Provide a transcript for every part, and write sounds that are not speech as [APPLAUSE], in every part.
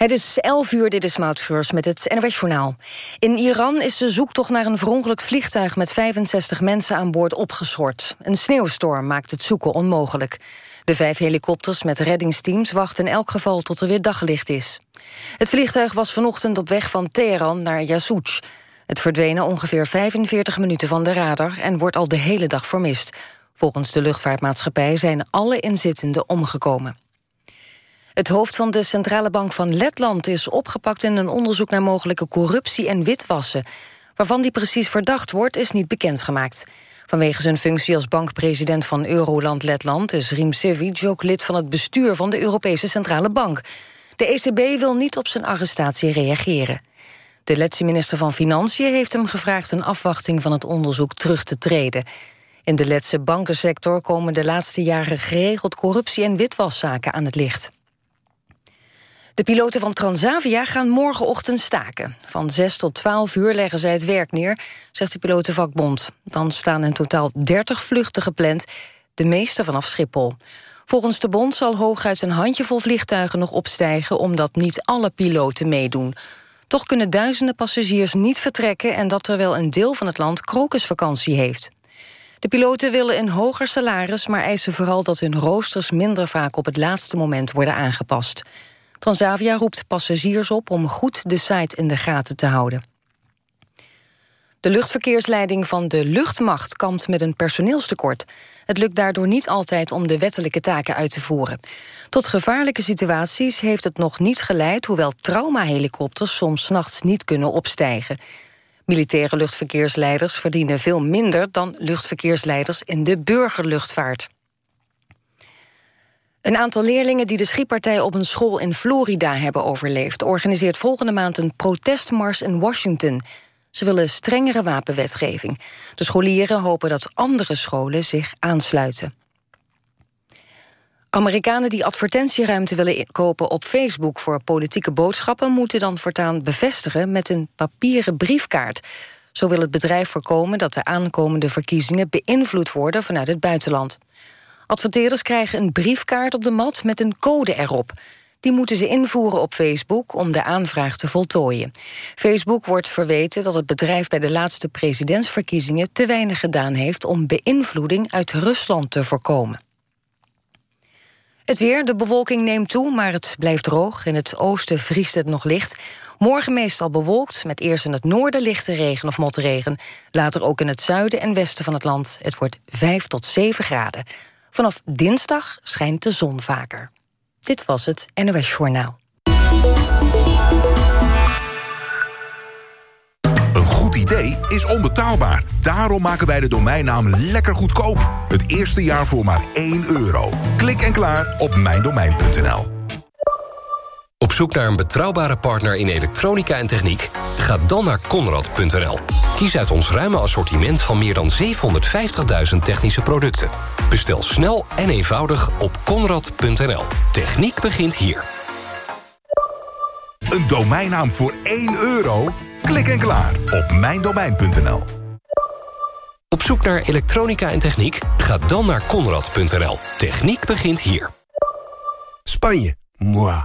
Het is 11 uur, dit is Mautschreurs met het NOS-journaal. In Iran is de zoektocht naar een verongelukt vliegtuig... met 65 mensen aan boord opgeschort. Een sneeuwstorm maakt het zoeken onmogelijk. De vijf helikopters met reddingsteams wachten in elk geval tot er weer daglicht is. Het vliegtuig was vanochtend op weg van Teheran naar Yasouj. Het verdween ongeveer 45 minuten van de radar... en wordt al de hele dag vermist. Volgens de luchtvaartmaatschappij zijn alle inzittenden omgekomen. Het hoofd van de Centrale Bank van Letland is opgepakt... in een onderzoek naar mogelijke corruptie en witwassen. Waarvan die precies verdacht wordt, is niet bekendgemaakt. Vanwege zijn functie als bankpresident van Euroland Letland... is Riem Sevic ook lid van het bestuur van de Europese Centrale Bank. De ECB wil niet op zijn arrestatie reageren. De Letse minister van Financiën heeft hem gevraagd... een afwachting van het onderzoek terug te treden. In de Letse bankensector komen de laatste jaren geregeld corruptie- en witwaszaken aan het licht. De piloten van Transavia gaan morgenochtend staken. Van 6 tot 12 uur leggen zij het werk neer, zegt de pilotenvakbond. Dan staan in totaal 30 vluchten gepland, de meeste vanaf Schiphol. Volgens de bond zal hooguit een handjevol vliegtuigen nog opstijgen... omdat niet alle piloten meedoen. Toch kunnen duizenden passagiers niet vertrekken... en dat terwijl een deel van het land krokusvakantie heeft. De piloten willen een hoger salaris... maar eisen vooral dat hun roosters minder vaak op het laatste moment worden aangepast. Transavia roept passagiers op om goed de site in de gaten te houden. De luchtverkeersleiding van de luchtmacht kampt met een personeelstekort. Het lukt daardoor niet altijd om de wettelijke taken uit te voeren. Tot gevaarlijke situaties heeft het nog niet geleid... hoewel traumahelikopters soms nachts niet kunnen opstijgen. Militaire luchtverkeersleiders verdienen veel minder... dan luchtverkeersleiders in de burgerluchtvaart. Een aantal leerlingen die de schietpartij op een school in Florida hebben overleefd... organiseert volgende maand een protestmars in Washington. Ze willen strengere wapenwetgeving. De scholieren hopen dat andere scholen zich aansluiten. Amerikanen die advertentieruimte willen kopen op Facebook... voor politieke boodschappen moeten dan voortaan bevestigen... met een papieren briefkaart. Zo wil het bedrijf voorkomen dat de aankomende verkiezingen... beïnvloed worden vanuit het buitenland. Adverteerders krijgen een briefkaart op de mat met een code erop. Die moeten ze invoeren op Facebook om de aanvraag te voltooien. Facebook wordt verweten dat het bedrijf bij de laatste presidentsverkiezingen... te weinig gedaan heeft om beïnvloeding uit Rusland te voorkomen. Het weer, de bewolking neemt toe, maar het blijft droog. In het oosten vriest het nog licht. Morgen meestal bewolkt, met eerst in het noorden lichte regen of motregen. Later ook in het zuiden en westen van het land. Het wordt 5 tot 7 graden. Vanaf dinsdag schijnt de zon vaker. Dit was het NOS Journaal. Een goed idee is onbetaalbaar. Daarom maken wij de domeinnaam lekker goedkoop. Het eerste jaar voor maar 1 euro. Klik en klaar op mijndomein.nl. Op zoek naar een betrouwbare partner in elektronica en techniek? Ga dan naar Conrad.nl. Kies uit ons ruime assortiment van meer dan 750.000 technische producten. Bestel snel en eenvoudig op Conrad.nl. Techniek begint hier. Een domeinnaam voor 1 euro? Klik en klaar op mijndomein.nl. Op zoek naar elektronica en techniek? Ga dan naar Conrad.nl. Techniek begint hier. Spanje? Moi.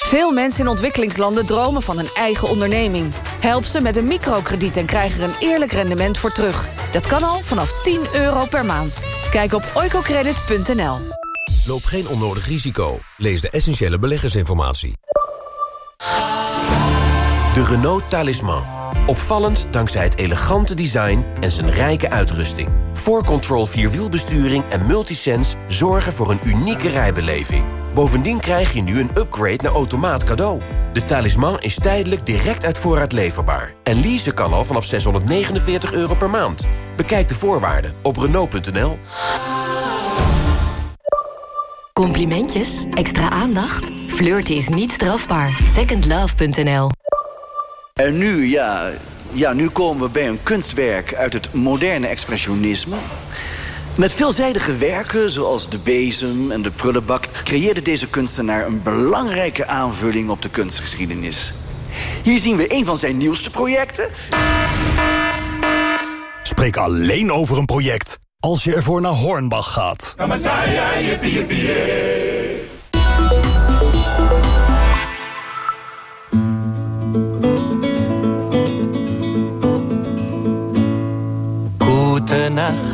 Veel mensen in ontwikkelingslanden dromen van een eigen onderneming. Help ze met een microkrediet en krijg er een eerlijk rendement voor terug. Dat kan al vanaf 10 euro per maand. Kijk op oicocredit.nl. Loop geen onnodig risico. Lees de essentiële beleggersinformatie. De Renault Talisman. Opvallend dankzij het elegante design en zijn rijke uitrusting. 4Control Vierwielbesturing en Multisense zorgen voor een unieke rijbeleving. Bovendien krijg je nu een upgrade naar automaat cadeau. De talisman is tijdelijk direct uit voorraad leverbaar. En leasen kan al vanaf 649 euro per maand. Bekijk de voorwaarden op Renault.nl. Complimentjes? Extra aandacht? Flirten is niet strafbaar. Secondlove.nl En nu, ja Ja, nu komen we bij een kunstwerk uit het moderne expressionisme. Met veelzijdige werken, zoals de bezem en de prullenbak... creëerde deze kunstenaar een belangrijke aanvulling op de kunstgeschiedenis. Hier zien we een van zijn nieuwste projecten. Spreek alleen over een project als je ervoor naar Hornbach gaat. Gute Nacht,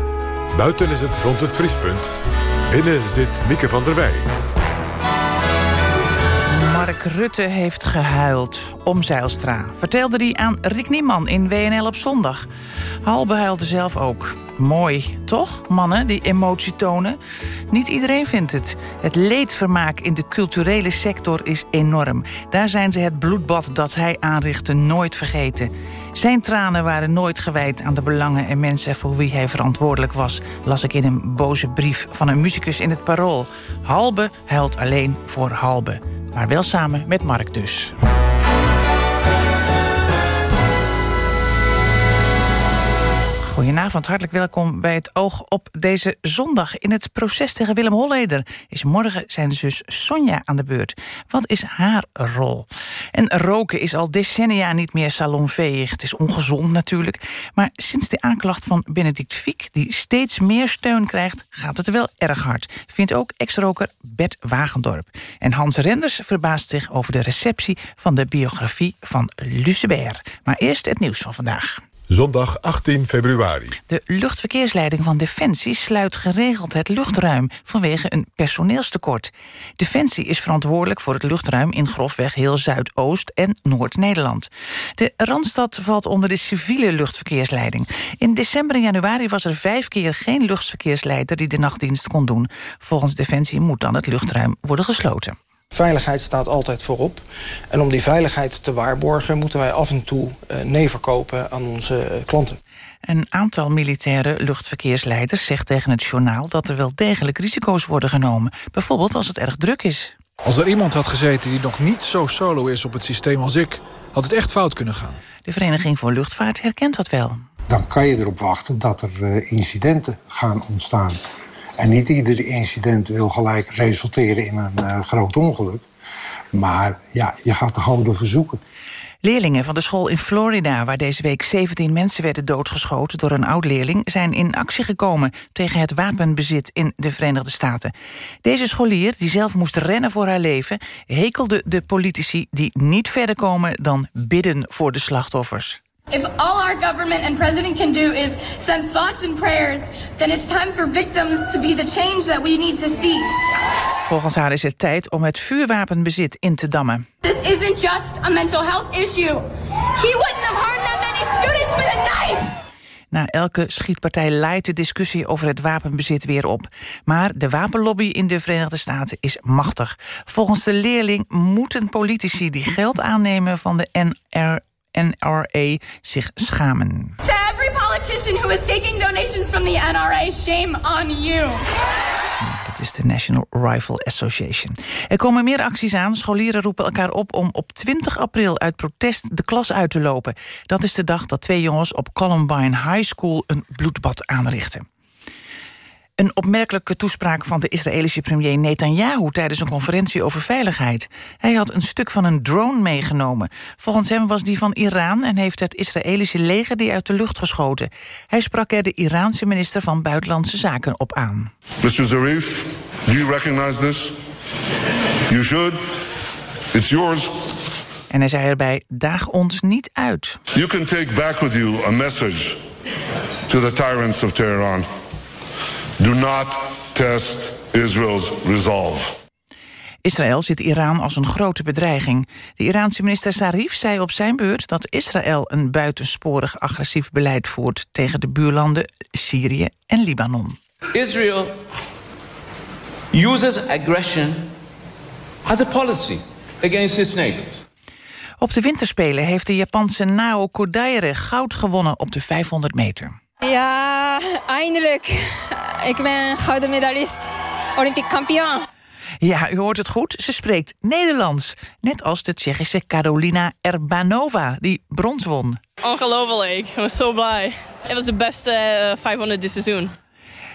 Buiten is het rond het vriespunt. Binnen zit Mieke van der Wij. Mark Rutte heeft gehuild om Zeilstra. Vertelde hij aan Rick Nieman in WNL op zondag. Halbe huilde zelf ook. Mooi, toch, mannen die emotie tonen? Niet iedereen vindt het. Het leedvermaak in de culturele sector is enorm. Daar zijn ze het bloedbad dat hij aanrichtte nooit vergeten. Zijn tranen waren nooit gewijd aan de belangen en mensen voor wie hij verantwoordelijk was, las ik in een boze brief van een muzikus in het Parool. Halbe huilt alleen voor Halbe, maar wel samen met Mark dus. Goedenavond, hartelijk welkom bij het Oog op deze zondag. In het proces tegen Willem Holleder is morgen zijn zus Sonja aan de beurt. Wat is haar rol? En roken is al decennia niet meer salonveeg. Het is ongezond natuurlijk. Maar sinds de aanklacht van Benedict Fiek... die steeds meer steun krijgt, gaat het wel erg hard. Vindt ook ex-roker Bert Wagendorp. En Hans Renders verbaast zich over de receptie... van de biografie van Lucebert. Maar eerst het nieuws van vandaag. Zondag 18 februari. De luchtverkeersleiding van Defensie sluit geregeld het luchtruim vanwege een personeelstekort. Defensie is verantwoordelijk voor het luchtruim in grofweg heel Zuidoost en Noord-Nederland. De Randstad valt onder de civiele luchtverkeersleiding. In december en januari was er vijf keer geen luchtverkeersleider die de nachtdienst kon doen. Volgens Defensie moet dan het luchtruim worden gesloten. Veiligheid staat altijd voorop. En om die veiligheid te waarborgen... moeten wij af en toe uh, nee verkopen aan onze uh, klanten. Een aantal militaire luchtverkeersleiders zegt tegen het journaal... dat er wel degelijk risico's worden genomen. Bijvoorbeeld als het erg druk is. Als er iemand had gezeten die nog niet zo solo is op het systeem als ik... had het echt fout kunnen gaan. De Vereniging voor Luchtvaart herkent dat wel. Dan kan je erop wachten dat er uh, incidenten gaan ontstaan. En niet ieder incident wil gelijk resulteren in een uh, groot ongeluk. Maar ja, je gaat er gewoon door verzoeken. Leerlingen van de school in Florida, waar deze week 17 mensen werden doodgeschoten door een oud-leerling, zijn in actie gekomen tegen het wapenbezit in de Verenigde Staten. Deze scholier, die zelf moest rennen voor haar leven, hekelde de politici die niet verder komen dan bidden voor de slachtoffers. If all our government and president can do is send thoughts and prayers, then it's time for victims to be the change that we need to see. Volgens haar is het tijd om het vuurwapenbezit in te dammen. This isn't just a mental health issue. He wouldn't have harmed that many students with a knife. Na elke schietpartij leidt de discussie over het wapenbezit weer op. Maar de wapenlobby in de Verenigde Staten is machtig. Volgens de leerling moeten politici die geld aannemen van de NR NRA zich schamen. To every politician who is taking donations from the NRA, shame on you. Dat is de National Rifle Association. Er komen meer acties aan. Scholieren roepen elkaar op om op 20 april uit protest de klas uit te lopen. Dat is de dag dat twee jongens op Columbine High School een bloedbad aanrichten. Een opmerkelijke toespraak van de Israëlische premier Netanyahu... tijdens een conferentie over veiligheid. Hij had een stuk van een drone meegenomen. Volgens hem was die van Iran en heeft het Israëlische leger die uit de lucht geschoten. Hij sprak er de Iraanse minister van Buitenlandse Zaken op aan. Mr. Zarif, do you recognize this? You should. It's yours. En hij zei erbij, daag ons niet uit. You can take back with you a message to the tyrants of Tehran. Do not test Israel's resolve. Israël ziet Iran als een grote bedreiging. De Iraanse minister Zarif zei op zijn beurt dat Israël een buitensporig agressief beleid voert tegen de buurlanden Syrië en Libanon. Israel uses aggression as a policy against its neighbors. Op de winterspelen heeft de Japanse Nao Kodaire goud gewonnen op de 500 meter. Ja, eindelijk. Ik ben gouden medalist. Olympic kampioen. Ja, u hoort het goed. Ze spreekt Nederlands. Net als de Tsjechische Carolina Erbanova, die brons won. Ongelooflijk. Ik was zo blij. Het was de beste 500 dit seizoen.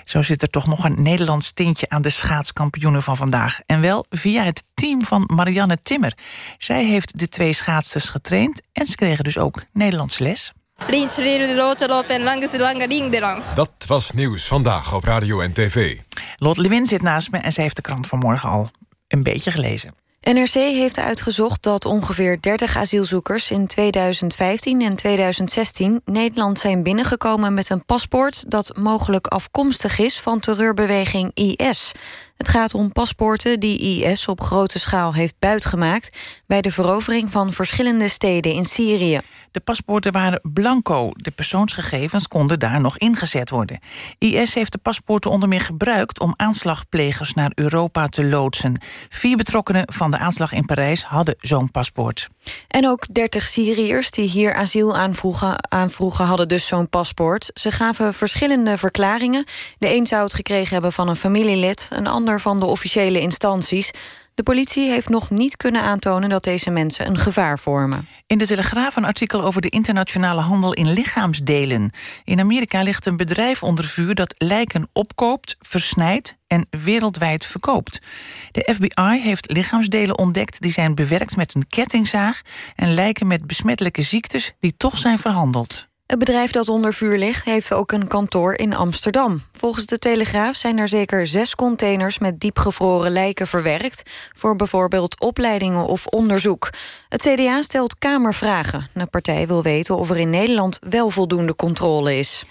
Zo zit er toch nog een Nederlands tintje aan de schaatskampioenen van vandaag. En wel via het team van Marianne Timmer. Zij heeft de twee schaatsers getraind en ze kregen dus ook Nederlands les. Dat was nieuws vandaag op radio en tv. Lot Lewin zit naast me en zij heeft de krant vanmorgen al een beetje gelezen. NRC heeft uitgezocht dat ongeveer 30 asielzoekers in 2015 en 2016 Nederland zijn binnengekomen met een paspoort dat mogelijk afkomstig is van terreurbeweging IS. Het gaat om paspoorten die IS op grote schaal heeft buitgemaakt bij de verovering van verschillende steden in Syrië. De paspoorten waren blanco. De persoonsgegevens konden daar nog ingezet worden. IS heeft de paspoorten onder meer gebruikt om aanslagplegers naar Europa te loodsen. Vier betrokkenen van de aanslag in Parijs hadden zo'n paspoort. En ook 30 Syriërs die hier asiel aanvroegen, aanvroegen hadden dus zo'n paspoort. Ze gaven verschillende verklaringen. De een zou het gekregen hebben van een familielid, een ander van de officiële instanties. De politie heeft nog niet kunnen aantonen dat deze mensen een gevaar vormen. In de Telegraaf een artikel over de internationale handel in lichaamsdelen. In Amerika ligt een bedrijf onder vuur dat lijken opkoopt, versnijdt en wereldwijd verkoopt. De FBI heeft lichaamsdelen ontdekt die zijn bewerkt met een kettingzaag... en lijken met besmettelijke ziektes die toch zijn verhandeld. Het bedrijf dat onder vuur ligt heeft ook een kantoor in Amsterdam. Volgens de Telegraaf zijn er zeker zes containers met diepgevroren lijken verwerkt... voor bijvoorbeeld opleidingen of onderzoek. Het CDA stelt Kamervragen. De partij wil weten of er in Nederland wel voldoende controle is.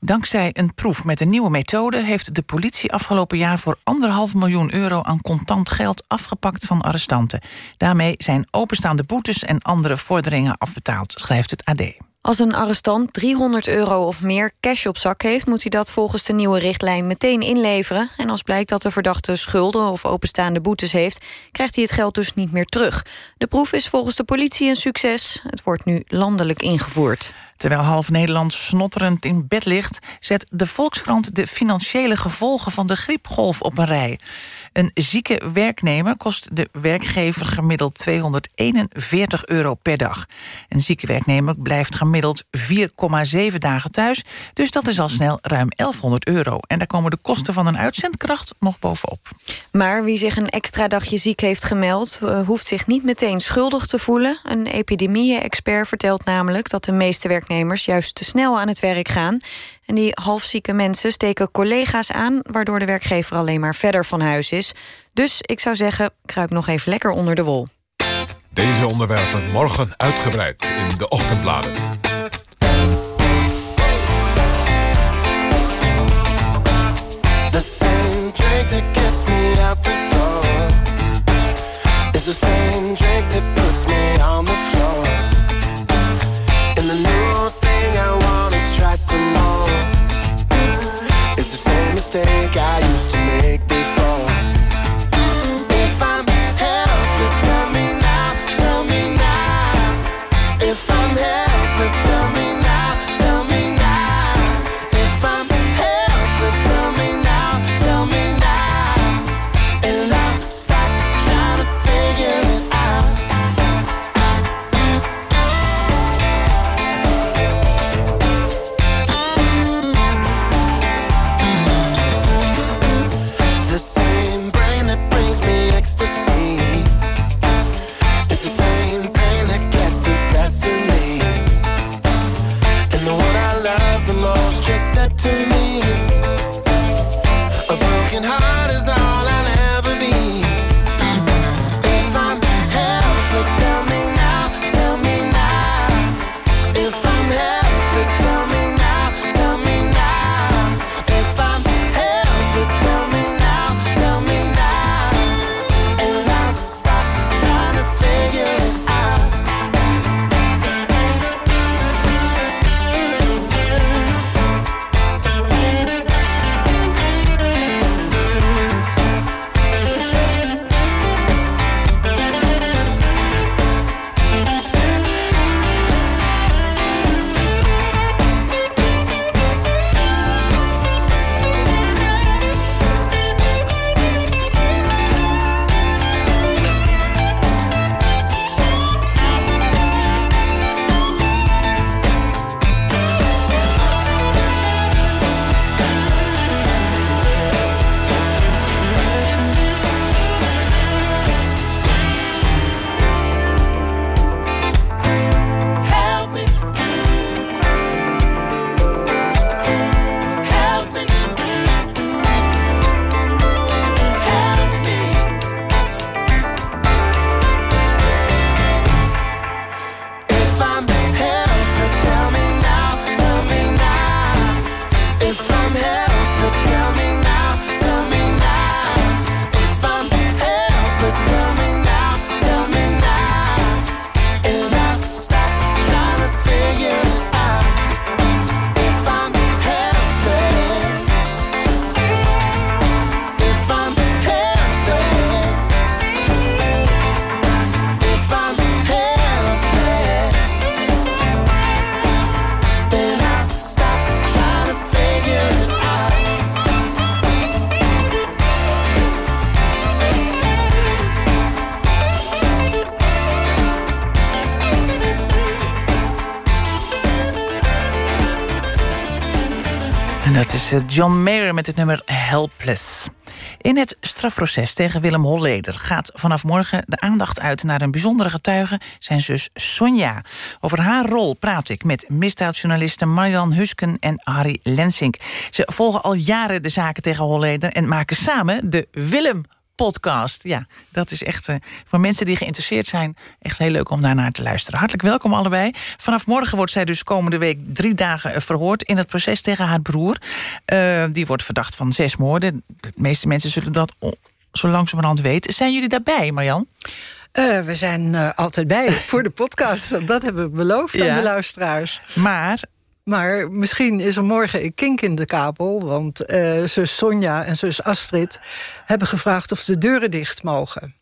Dankzij een proef met een nieuwe methode... heeft de politie afgelopen jaar voor anderhalf miljoen euro... aan contant geld afgepakt van arrestanten. Daarmee zijn openstaande boetes en andere vorderingen afbetaald, schrijft het AD. Als een arrestant 300 euro of meer cash op zak heeft... moet hij dat volgens de nieuwe richtlijn meteen inleveren. En als blijkt dat de verdachte schulden of openstaande boetes heeft... krijgt hij het geld dus niet meer terug. De proef is volgens de politie een succes. Het wordt nu landelijk ingevoerd. Terwijl half Nederland snotterend in bed ligt... zet de Volkskrant de financiële gevolgen van de griepgolf op een rij. Een zieke werknemer kost de werkgever gemiddeld 241 euro per dag. Een zieke werknemer blijft gemiddeld 4,7 dagen thuis... dus dat is al snel ruim 1100 euro. En daar komen de kosten van een uitzendkracht nog bovenop. Maar wie zich een extra dagje ziek heeft gemeld... Uh, hoeft zich niet meteen schuldig te voelen. Een epidemie-expert vertelt namelijk dat de meeste werknemers... juist te snel aan het werk gaan... En die halfzieke mensen steken collega's aan... waardoor de werkgever alleen maar verder van huis is. Dus ik zou zeggen, kruip nog even lekker onder de wol. Deze onderwerpen morgen uitgebreid in de ochtendbladen. The same drink that gets me out the door Is the same drink that puts me on the floor And the new thing I wanna try some more mistake I used to eh, John Mayer met het nummer Helpless. In het strafproces tegen Willem Holleder gaat vanaf morgen de aandacht uit naar een bijzondere getuige, zijn zus Sonja. Over haar rol praat ik met misdaadjournalisten Marjan Husken en Harry Lensink. Ze volgen al jaren de zaken tegen Holleder en maken samen de Willem podcast. Ja, dat is echt uh, voor mensen die geïnteresseerd zijn... echt heel leuk om daarnaar te luisteren. Hartelijk welkom allebei. Vanaf morgen wordt zij dus komende week drie dagen uh, verhoord... in het proces tegen haar broer. Uh, die wordt verdacht van zes moorden. De meeste mensen zullen dat zo langzamerhand weten. Zijn jullie daarbij, Marjan? Uh, we zijn uh, altijd bij voor de podcast. [LAUGHS] Dat hebben we beloofd ja. aan de luisteraars. Maar maar misschien is er morgen een kink in de kabel... want uh, zus Sonja en zus Astrid hebben gevraagd of de deuren dicht mogen.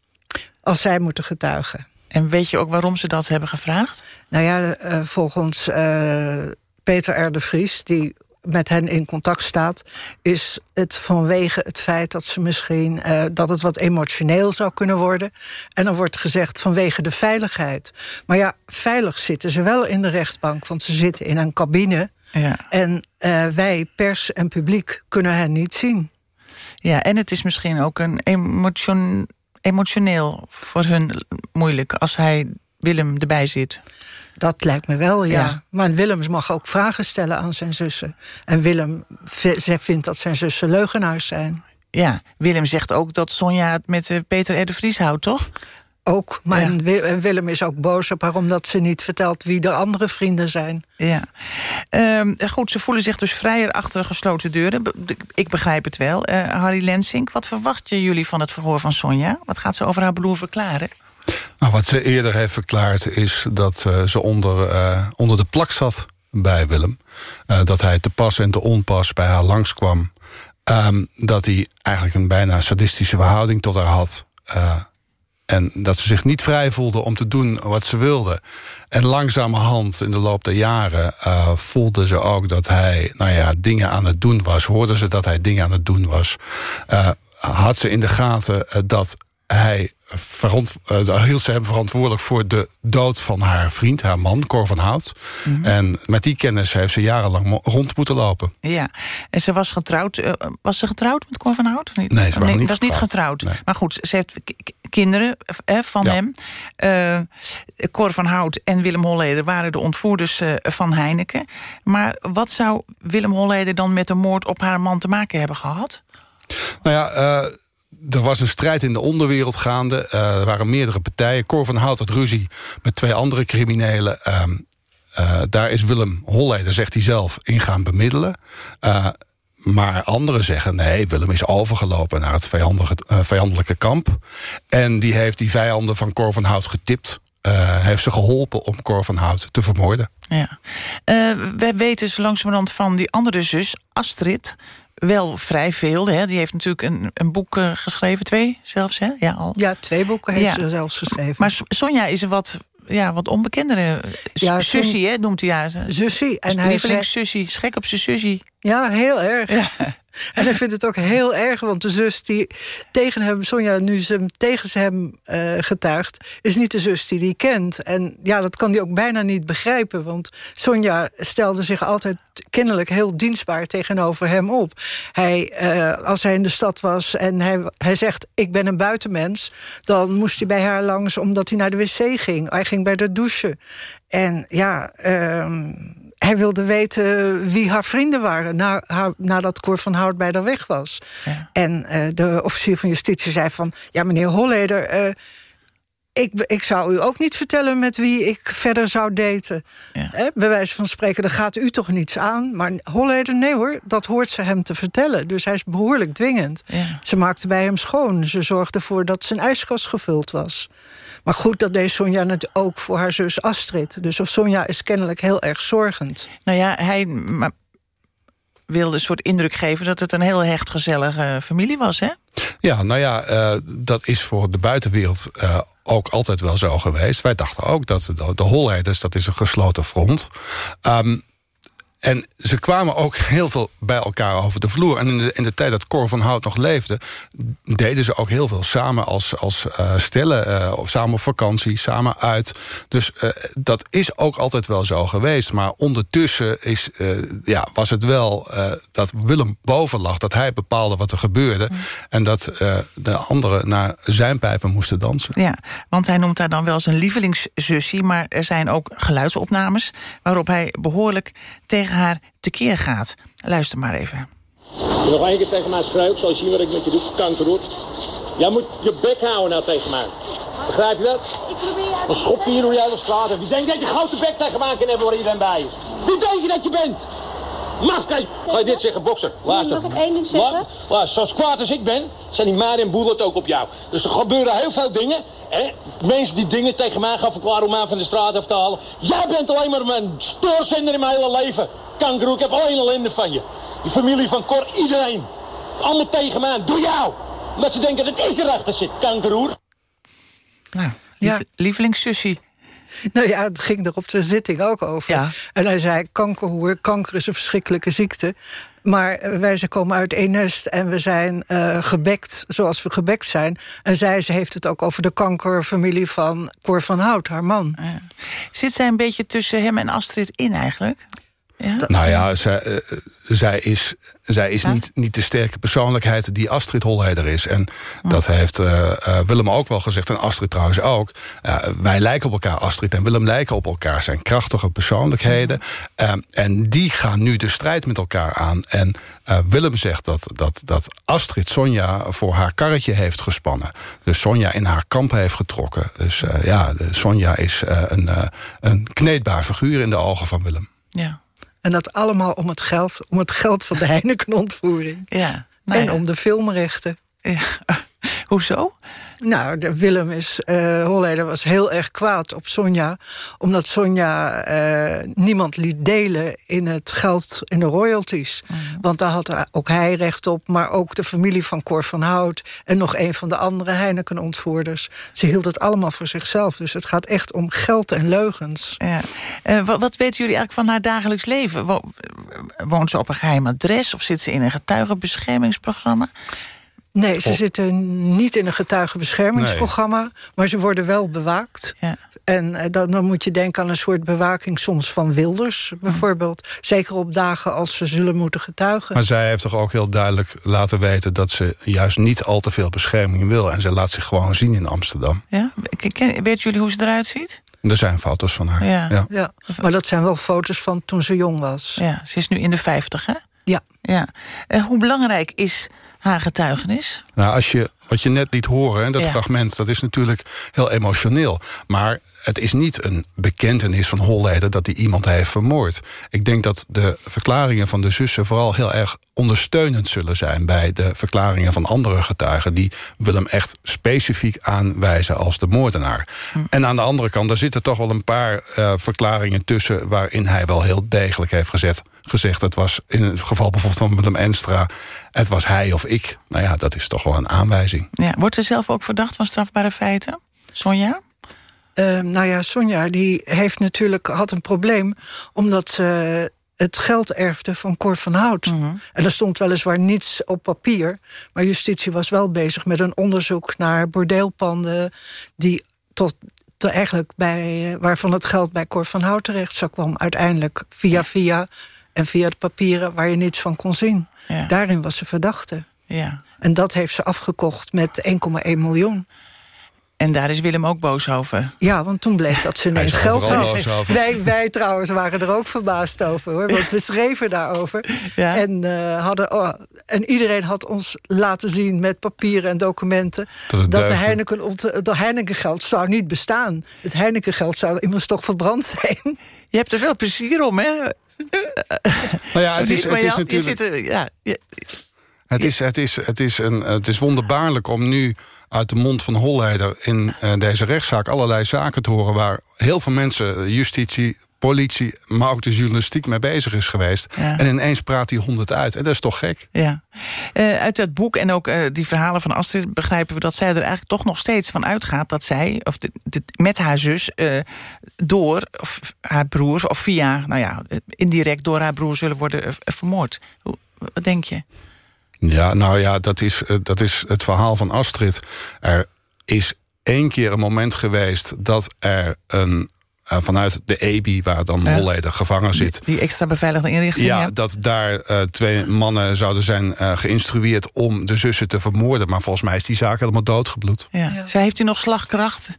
Als zij moeten getuigen. En weet je ook waarom ze dat hebben gevraagd? Nou ja, uh, volgens uh, Peter R. de Vries... die met hen in contact staat... is het vanwege het feit dat ze misschien... Uh, dat het wat emotioneel zou kunnen worden. En dan wordt gezegd vanwege de veiligheid. Maar ja, veilig zitten ze wel in de rechtbank... want ze zitten in een cabine. Ja. En uh, wij, pers en publiek, kunnen hen niet zien. Ja, en het is misschien ook een emotion, emotioneel voor hun moeilijk... als hij Willem erbij zit. Dat lijkt me wel, ja. ja. Maar Willem mag ook vragen stellen aan zijn zussen. En Willem vindt dat zijn zussen leugenaars zijn. Ja, Willem zegt ook dat Sonja het met uh, Peter R. de Vries houdt, toch? Ook, maar ja. en Willem is ook boos op haar... omdat ze niet vertelt wie de andere vrienden zijn. Ja. Uh, goed, ze voelen zich dus vrijer achter gesloten deuren. Ik begrijp het wel. Uh, Harry Lensink, wat verwachten jullie van het verhoor van Sonja? Wat gaat ze over haar broer verklaren? Nou, wat ze eerder heeft verklaard is dat uh, ze onder, uh, onder de plak zat bij Willem. Uh, dat hij te pas en te onpas bij haar langskwam. Um, dat hij eigenlijk een bijna sadistische verhouding tot haar had. en dat ze zich niet vrij voelde om te doen wat ze wilde. En langzamerhand in de loop der jaren voelde ze ook dat hij nou ja, dingen aan het doen was. Hoorde ze dat hij dingen aan het doen was. had ze in de gaten dat hij uh, hield ze hem verantwoordelijk voor de dood van haar vriend, haar man, Cor van Hout. Mm -hmm. En met die kennis heeft ze jarenlang rond moeten lopen. Ja, en ze was getrouwd. Uh, was ze getrouwd met Cor van Hout? Of niet? Nee, ze was, nee, niet, was getrouwd. niet getrouwd. Nee. Maar goed, ze heeft kinderen eh, van ja. hem. Uh, Cor van Hout en Willem Holleder waren de ontvoerders van Heineken. Maar wat zou Willem Holleder dan met de moord op haar man te maken hebben gehad? Nou ja... Uh, er was een strijd in de onderwereld gaande. Uh, er waren meerdere partijen. Cor van Hout had ruzie met twee andere criminelen. Uh, uh, daar is Willem Holleder, zegt hij zelf, in gaan bemiddelen. Uh, maar anderen zeggen, nee, Willem is overgelopen naar het vijandelijke, kamp. En die heeft die vijanden van Cor van Hout getipt. heeft ze geholpen om Cor van Hout te vermoorden. Ja. wij weten zo langzamerhand van die andere zus, Astrid wel vrij veel. Hè? Die heeft natuurlijk een, een boek uh, geschreven, twee zelfs. Hè? Ja, al. ja, twee boeken heeft ja. ze zelfs geschreven. Maar Sonja is een wat, ja, wat onbekendere ja, sussie, hè, noemt hij haar. Zussie. En hij Lievelingssussie, schrik op zijn sussie. Ja, heel erg. Ja. [LAUGHS] En hij vindt het ook heel erg, want de zus die tegen hem... Sonja, nu ze hem tegen hem uh, getuigt... is niet de zus die hij kent. En ja, dat kan hij ook bijna niet begrijpen. Want Sonja stelde zich altijd kennelijk heel dienstbaar tegenover hem op. Hij, uh, als hij in de stad was en hij, hij zegt... ik ben een buitenmens, dan moest hij bij haar langs... omdat hij naar de wc ging. Hij ging bij de douche. En ja... Uh, hij wilde weten wie haar vrienden waren... Na, haar, nadat Cor van Hout bij haar weg was. Ja. En uh, de officier van justitie zei van... ja, meneer Holleder, uh, ik, ik zou u ook niet vertellen... met wie ik verder zou daten. Ja. Hè, bij wijze van spreken, daar gaat u toch niets aan. Maar Holleder, nee hoor, dat hoort ze hem te vertellen. Dus hij is behoorlijk dwingend. Ja. Ze maakte bij hem schoon. Ze zorgde ervoor dat zijn ijskast gevuld was. Maar goed, dat deed Sonja het ook voor haar zus Astrid. Dus Sonja is kennelijk heel erg zorgend. Nou ja, hij wilde een soort indruk geven... dat het een heel hecht gezellige familie was, hè? Ja, nou ja, uh, dat is voor de buitenwereld uh, ook altijd wel zo geweest. Wij dachten ook dat de, de Holleiders, dat is een gesloten front. Um, en ze kwamen ook heel veel bij elkaar over de vloer. En in de, in de tijd dat Cor van Hout nog leefde... deden ze ook heel veel samen als, als uh, stellen. Uh, samen op vakantie, samen uit. Dus uh, dat is ook altijd wel zo geweest. Maar ondertussen is, ja, was het wel dat Willem boven lag. Dat hij bepaalde wat er gebeurde. Mm. En dat de anderen naar zijn pijpen moesten dansen. Ja, want hij noemt haar dan wel zijn lievelingszussie... maar er zijn ook geluidsopnames waarop hij behoorlijk tegen haar tekeer gaat. Luister maar even. Nog één keer tegen mij schreeuwt, zal je zien wat ik met je doe, kankerroet. Jij moet je bek houden nou tegen mij. Begrijp je dat? Ik probeer... Dan schop je hier door de hele straat. Wie denkt dat je grote bek tegen mij kan hebben waar iedereen bij is? Wie denk je dat je bent? Mafkijk! Ga je dit zeggen, bokser? Luister. Mag ik één ding zeggen? Luister, zo kwaad als ik ben, zijn die meiden en boelen ook op jou. Dus er gebeuren heel veel dingen. Hè? Mensen die dingen tegen mij gaan verklaren om mij van de straat af te halen. Jij bent alleen maar mijn stoorzender in mijn hele leven. Kangaroo, ik heb alleen ellende van je. Die familie van Cor, iedereen. Allemaal tegen mij. Doe jou! Omdat ze denken dat ik erachter zit, kangaroo. Nou, lief, ja. lievelingssussie. Nou ja, het ging er op de zitting ook over. Ja. En hij zei, kankerhoer, kanker is een verschrikkelijke ziekte. Maar wij ze komen uit één nest en we zijn uh, gebekt zoals we gebekt zijn. En zij ze heeft het ook over de kankerfamilie van Cor van Hout, haar man. Ja. Zit zij een beetje tussen hem en Astrid in eigenlijk? Ja? Nou ja, zij, uh, zij is, zij is ja? niet, niet de sterke persoonlijkheid die Astrid Holleder is. En dat heeft uh, uh, Willem ook wel gezegd, en Astrid trouwens ook. wij lijken op elkaar, Astrid en Willem lijken op elkaar. zijn krachtige persoonlijkheden. Hm. en die gaan nu de strijd met elkaar aan. En Willem zegt dat, dat, dat Astrid Sonja voor haar karretje heeft gespannen. Dus Sonja in haar kamp heeft getrokken. Dus ja, Sonja is een, een kneedbaar figuur in de ogen van Willem. Ja. En dat allemaal om het geld, om het geld van de Heineken-ontvoering. Ja, nou en ja. om de filmrechten. Ja. [LAUGHS] Hoezo? Nou, de Willem is, uh, Holleder was heel erg kwaad op Sonja. Omdat Sonja uh, niemand liet delen in het geld, in de royalties. Mm. Want daar had ook hij recht op, maar ook de familie van Cor van Hout... en nog een van de andere Heineken-ontvoerders. Ze hield het allemaal voor zichzelf. Dus het gaat echt om geld en leugens. Ja. Uh, wat, wat, weten jullie eigenlijk van haar dagelijks leven? Wo woont ze op een geheim adres of zit ze in een getuigenbeschermingsprogramma? Nee, ze zitten niet in een getuigenbeschermingsprogramma... Nee. maar ze worden wel bewaakt. Ja. En dan, dan, moet je denken aan een soort bewaking soms van Wilders, bijvoorbeeld. Zeker op dagen als ze zullen moeten getuigen. Maar zij heeft toch ook heel duidelijk laten weten... dat ze juist niet al te veel bescherming wil. En ze laat zich gewoon zien in Amsterdam. Ja? Weet jullie hoe ze eruit ziet? Er zijn foto's van haar. Ja. ja. Ja. maar dat zijn wel foto's van toen ze jong was. Ja, ze is nu in de vijftig, hè? Ja. Uh, hoe belangrijk is haar getuigenis? Nou, als je, wat je net liet horen, hè, dat Ja. fragment... dat is natuurlijk heel emotioneel. Maar het is niet een bekentenis van Holleder... dat hij iemand heeft vermoord. Ik denk dat de verklaringen van de zussen... vooral heel erg ondersteunend zullen zijn... bij de verklaringen van andere getuigen... die Willem echt specifiek aanwijzen als de moordenaar. En aan de andere kant, daar zitten toch wel een paar eh, verklaringen tussen... waarin hij wel heel degelijk heeft gezet, gezegd... het was in het geval bijvoorbeeld van Willem Enstra... het was hij of ik. Nou ja, dat is toch wel een aanwijzing. Ja. Wordt ze zelf ook verdacht van strafbare feiten? Sonja? Uh, nou ja, Sonja die heeft natuurlijk, had een probleem... omdat ze het geld erfde van Cor van Hout. Mhm. En er stond weliswaar niets op papier... maar justitie was wel bezig met een onderzoek naar bordeelpanden... die tot, tot eigenlijk bij, eh, waarvan het geld bij Cor van Hout terecht zou kwam. Uiteindelijk via via en via de papieren waar je niets van kon zien. Ja. Daarin was ze verdachte. Ja. En dat heeft ze afgekocht met 1,1 miljoen. En daar is Willem ook boos over. Ja, want toen bleek dat ze ineens geld had. boos over. Wij, wij trouwens waren er ook verbaasd over, hoor. Want we schreven daarover. Ja. En, eh, hadden, oh, en iedereen had ons laten zien met papieren en documenten... Dat het dat de. Heineken, ont- de Heineken-geld zou niet bestaan. Het Heineken-geld zou immers toch verbrand zijn. Je hebt er veel plezier om, hè? [LAUGHS] Nou ja, het is, het is natuurlijk... Je zit ja, je- Het is, het, is, het, is een, het is wonderbaarlijk om nu uit de mond van Holleder... in eh, deze rechtszaak allerlei zaken te horen... waar heel veel mensen, justitie, politie, maar ook de journalistiek mee bezig is geweest. Ja. En ineens praat die honderd uit. En dat is toch gek? Ja. Uh, uit het boek en ook uh, die verhalen van Astrid begrijpen we dat zij er eigenlijk toch nog steeds van uitgaat dat zij, of de, de, met haar zus, uh, door of haar broer, of via, nou ja, indirect door haar broer zullen worden vermoord. Hoe, wat denk je? Ja, nou ja, dat is, dat is het verhaal van Astrid. Er is één keer een moment geweest dat er een uh, vanuit de EBI, waar dan Ja. Holleder gevangen zit. Die, die extra beveiligde inrichting. Ja, dat daar uh, twee mannen zouden zijn uh, geïnstrueerd om de zussen te vermoorden. Maar volgens mij is die zaak helemaal doodgebloed. Ja. Ja. Zij heeft u nog slagkracht?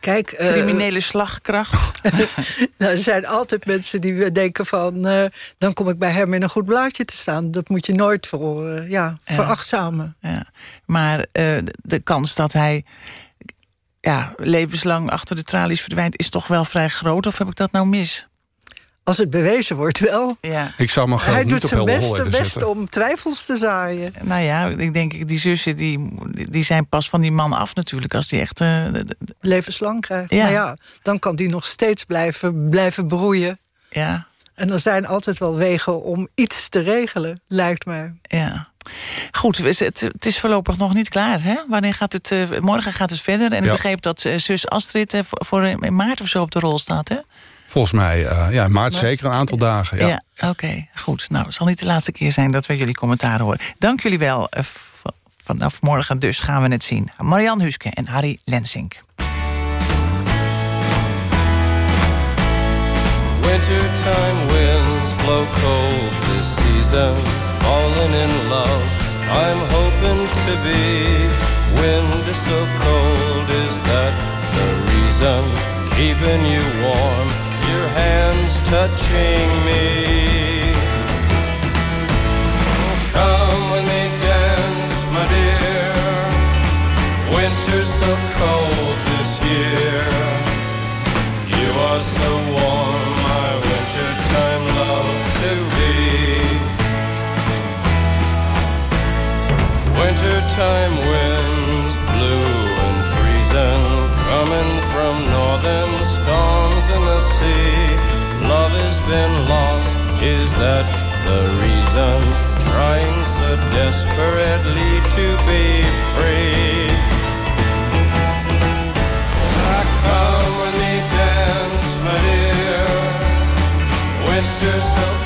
Kijk, uh, Criminele slagkracht? [LAUGHS] nou, er zijn altijd mensen die denken van... Uh, dan kom ik bij hem in een goed blaadje te staan. Dat moet je nooit voor, uh, ja, Ja. verachtzamen. Ja. Maar uh, de kans dat hij ja, levenslang achter de tralies verdwijnt... is toch wel vrij groot, of heb ik dat nou mis? Als het bewezen wordt, wel. Ja. Ik zou mijn geld Hij niet doet op zijn beste best om twijfels te zaaien. Nou ja, ik denk, die zussen die, die zijn pas van die man af natuurlijk... als die echt... Uh, Levenslang krijgt. Ja. Maar ja, dan kan die nog steeds blijven, blijven broeien. Ja. En er zijn altijd wel wegen om iets te regelen, lijkt mij. Ja. Goed, het, het is voorlopig nog niet klaar. Hè? Wanneer gaat het, uh, morgen gaat het verder. En ik begreep dat uh, zus Astrid uh, voor, in maart of zo op de rol staat. Hè? Volgens mij, uh, ja, in maart zeker een aantal dagen. Ja. Ja, oké, okay, goed. Nou, het zal niet de laatste keer zijn dat we jullie commentaar horen. Dank jullie wel. Uh, vanaf morgen dus gaan we het zien. Marian Huske en Harry Lensink. Wintertime winds blow cold this season, falling in love. I'm hoping to be. Wind is so cold, is that the reason? Keeping you warm, your hands touching desperately to be free. Come with me, dance, my dear. Winter's so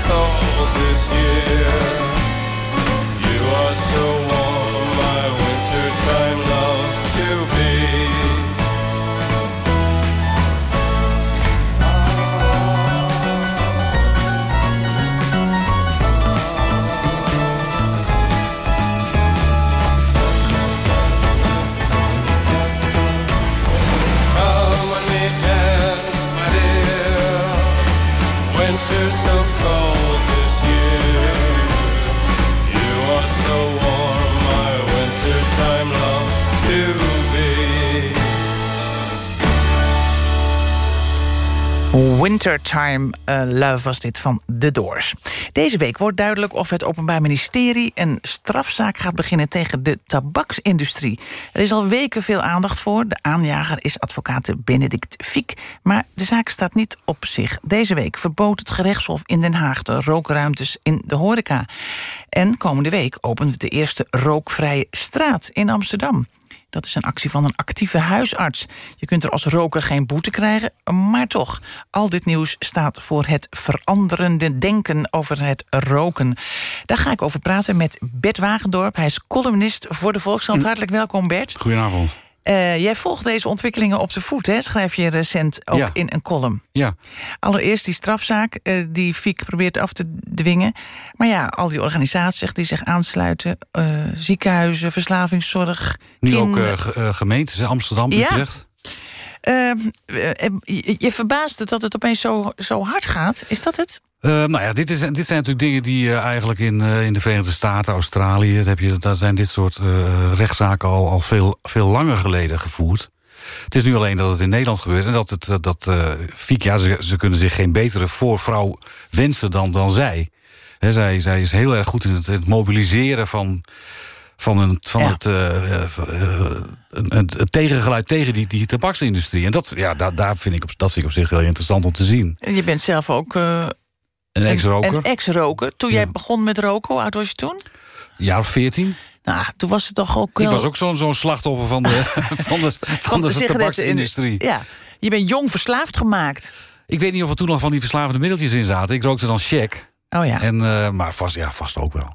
Wintertime uh, Love was dit van The Doors. Deze week wordt duidelijk of het Openbaar Ministerie... een strafzaak gaat beginnen tegen de tabaksindustrie. Er is al weken veel aandacht voor. De aanjager is advocaat Benedict Fiek. Maar de zaak staat niet op zich. Deze week verbood het gerechtshof in Den Haag... de rookruimtes in de horeca. En komende week opent de eerste rookvrije straat in Amsterdam. Dat is een actie van een actieve huisarts. Je kunt er als roker geen boete krijgen, maar toch. Al dit nieuws staat voor het veranderende denken over het roken. Daar ga ik over praten met Bert Wagendorp. Hij is columnist voor de Volkskrant. Hartelijk welkom, Bert. Goedenavond. Uh, jij volgt deze ontwikkelingen op de voet, hè? schrijf je recent ook Ja. in een column. Ja, Allereerst die strafzaak uh, die Fiek probeert af te dwingen. Maar ja, al die organisaties die zich aansluiten... Uh, ziekenhuizen, verslavingszorg... nu ook kinderen. eh, eh, gemeentes, Amsterdam, Ja. Utrecht. Eh, eh, je, je verbaast het dat het opeens zo, zo hard gaat. Is dat het? Eh, nou ja, dit, is, dit zijn natuurlijk dingen die eh, eigenlijk in, eh, in de Verenigde Staten, Australië... Heb je, daar zijn dit soort eh, rechtszaken al, al veel, veel langer geleden gevoerd. Het is nu alleen dat het in Nederland gebeurt. En dat, het, dat eh Fiek, ja, ze, ze kunnen zich geen betere voorvrouw wensen dan, dan zij. Hè, zij. Zij is heel erg goed in het, het mobiliseren van, van, een, van Ja. het, het, tegengeluid tegen die, die tabaksindustrie. En dat, ja, daar, daar vind ik op, dat vind ik op zich heel interessant om te zien. Je bent zelf ook... Een ex-roker. Een ex-roker. Toen jij begon met roken, hoe oud was je toen? jaar of veertien. Nou, toen was het toch ook Ik wel... was ook zo'n zo'n slachtoffer van de, [LAUGHS] van de, van de, tabaksindustrie. Ja, je bent jong verslaafd gemaakt. Ik weet niet of er toen nog van die verslavende middeltjes in zaten. Ik rookte dan check. Oh ja. En, eh, maar vast, ja, vast ook wel.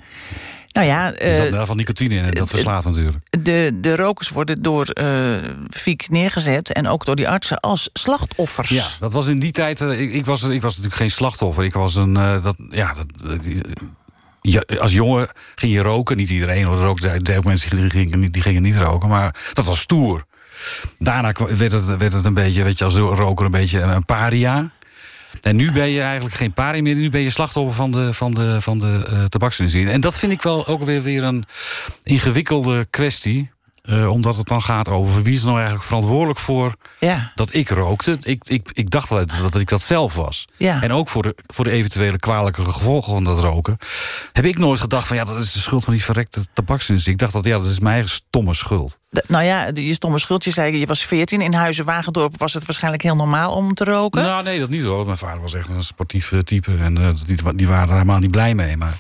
Nou ja, Er zat eh, wel van nicotine in en dat verslaaft natuurlijk. de, de rokers worden door eh Fiek neergezet... en ook door die artsen als slachtoffers. Ja, dat was in die tijd... eh, ik, ik, was, ik was natuurlijk geen slachtoffer. Ik was een... dat, ja, dat, die- ja, als jongen ging je roken. Niet iedereen hoor, rookte. Er ook mensen die gingen, niet- die gingen niet roken. Maar dat was stoer. Daarna werd het, werd het een beetje, weet je, als roker een beetje een paria. En nu ben je eigenlijk geen paria meer. Nu ben je slachtoffer van de, van de, van de eh, tabaksindustrie. En dat vind ik wel ook weer, weer een ingewikkelde kwestie. Eh, omdat het dan gaat over wie is nou eigenlijk verantwoordelijk voor Ja. dat ik rookte. Ik, ik, ik dacht wel dat ik dat zelf was. Ja. En ook voor de, voor de eventuele kwalijke gevolgen van dat roken... heb ik nooit gedacht van ja, dat is de schuld van die verrekte tabaksindustrie. Ik dacht dat ja, dat is mijn eigen stomme schuld. De- nou ja, je stomme schuld, je zei je was 14. In Huizen Wagendorp was het waarschijnlijk heel normaal om te roken. Nou nee, dat niet hoor. Mijn vader was echt een sportief eh, type. En eh, die, die waren er helemaal niet blij mee. Maar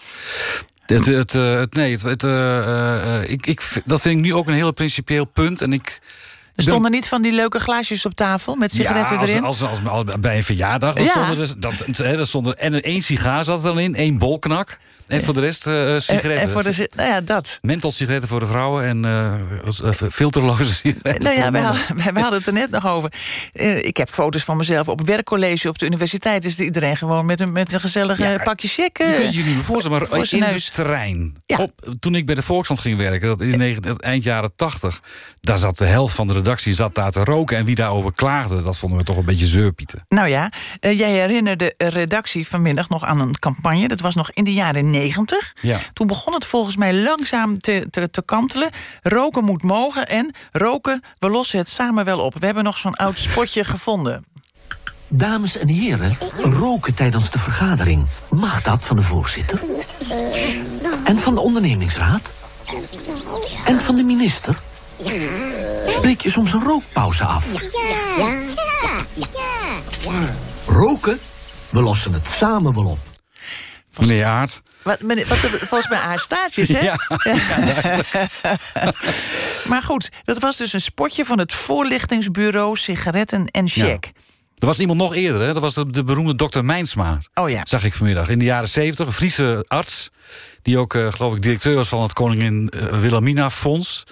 het, het, eh, het, nee, het, het, eh, eh, ik, ik, dat vind ik nu ook een heel principieel punt. En ik, er stonden niet van die leuke glaasjes op tafel met sigaretten ja, als, erin. Als, als, als- bij een verjaardag dan Ja. stonden er, dat, hè, dat stond er, en één sigaar zat er dan in, één bolknak. En voor de rest eh, en, sigaretten. en voor de, nou ja, dat. Menthol-sigaretten voor de vrouwen en eh, eh, filterloze sigaretten Nou ja, we, hadden- we hadden het er net nog over. Eh, ik heb foto's van mezelf op werkcollege op de universiteit. Is iedereen gewoon met een, met een gezellig Ja, eh, pakje check. eh, Je kunt je niet meer voorstellen, voor maar in de trein. Op, toen ik bij de Volkskrant ging werken, dat in negen- eind jaren tachtig... daar zat de helft van de redactie zat daar te roken. En wie daarover klaagde, dat vonden we toch een beetje zeurpieten. Nou ja, eh, jij herinnerde de redactie vanmiddag nog aan een campagne. Dat was nog in de jaren negentig. Ja. Toen begon het volgens mij langzaam te, te, te kantelen. Roken moet mogen en roken, we lossen het samen wel op. We hebben nog zo'n oud spotje gevonden. Dames en heren, roken tijdens de vergadering. Mag dat van de voorzitter? En van de ondernemingsraad? En van de minister? Spreek je soms een rookpauze af? Roken? We lossen het samen wel op. Meneer Aert. Wat, meneer- wat, volgens mij aardstaartjes, hè? Ja, [LAUGHS] maar goed, dat was dus een spotje van het voorlichtingsbureau Sigaretten en Check. Er was iemand nog eerder, hè? dat was de, de beroemde dokter Mijnsma. Oh ja. Zag ik vanmiddag. In de jaren zeventig, een Friese arts... die ook, eh, geloof ik, directeur was van het Koningin eh, Wilhelmina Fonds.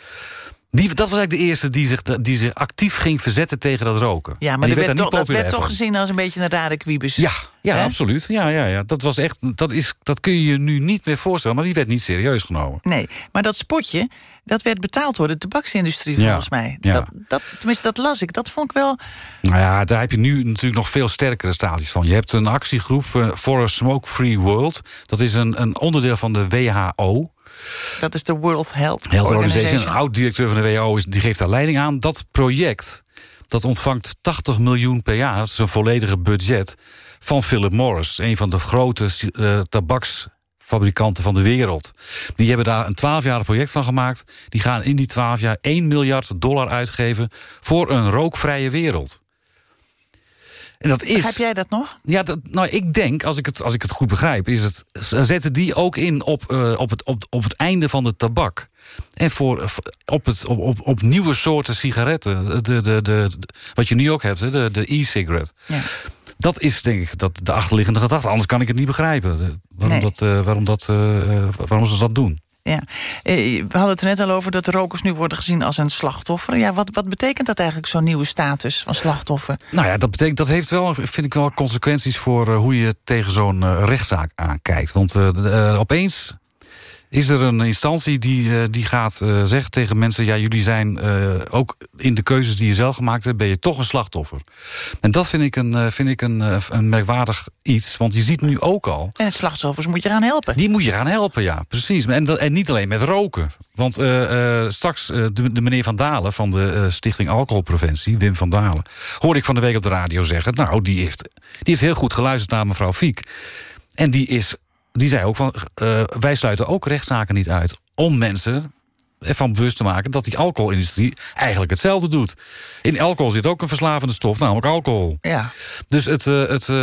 Die, dat was eigenlijk de eerste die zich, die zich actief ging verzetten tegen dat roken. Ja, maar werd, daar toch, dat werd toch gezien als een beetje een rare kwiebus. Ja, ja absoluut. Ja, ja, ja. Dat, was echt, dat, is, dat kun je je nu niet meer voorstellen, maar die werd niet serieus genomen. Nee, maar dat spotje, dat werd betaald door de tabaksindustrie Ja, volgens mij. ja. Dat, dat, tenminste, dat las ik. Dat vond ik wel... Nou ja, daar heb je nu natuurlijk nog veel sterkere staties van. Je hebt een actiegroep eh, For a Smoke-Free World. Dat is een, een onderdeel van de WHO. Dat is de World Health, Health Organization. Organization. Een oud-directeur van de WHO is, die geeft daar leiding aan. Dat project dat ontvangt 80 miljoen per jaar. Dat is een volledige budget van Philip Morris. Een van de grote eh, tabaksfabrikanten van de wereld. Die hebben daar een 12-jarig project van gemaakt. Die gaan in die 12 jaar 1 miljard dollar uitgeven... voor een rookvrije wereld. En dat is... Heb jij dat nog? Ja, dat, nou, ik denk, als ik, het, als ik het goed begrijp, is het. ze Zetten die ook in op, eh, op, het, op, op het einde van de tabak. En voor, op, het, op, op, op nieuwe soorten sigaretten. De, de, de, de- wat je nu ook hebt, hè, de de e-cigarette. Ja. Dat is denk ik dat de achterliggende gedachte. Anders kan ik het niet begrijpen. De- waarom, Nee. dat, eh, waarom, dat, eh, eh, waarom ze dat doen. Ja. Eh, We hadden het er net al over dat rokers nu worden gezien als een slachtoffer. Ja, wat, wat betekent dat eigenlijk, zo'n nieuwe status van slachtoffer? Nou ja, dat betekent dat heeft wel, vind ik wel consequenties voor eh, hoe je tegen zo'n eh, rechtszaak aankijkt. Want opeens is er een instantie die, eh, die gaat eh, zeggen tegen mensen: ja, jullie zijn eh, ook in de keuzes die je zelf gemaakt hebt, ben je toch een slachtoffer. En dat vind ik een, vind ik een, een merkwaardig iets. Want je ziet nu ook al. En slachtoffers moet je gaan helpen. Die moet je gaan helpen, ja, precies. En, dat- en niet alleen met roken. Want straks, de, de meneer Van Dalen van de Stichting Alcoholpreventie, Wim van Dalen, hoorde ik van de week op de radio zeggen: Nou, die heeft, die heeft heel goed geluisterd naar mevrouw Fiek. En die, is, die zei ook van: eh, wij sluiten ook rechtszaken niet uit om mensen ervan bewust te maken... dat die alcoholindustrie eigenlijk hetzelfde doet. In alcohol zit ook een verslavende stof, namelijk alcohol. Ja. Dus het, eh, het, eh,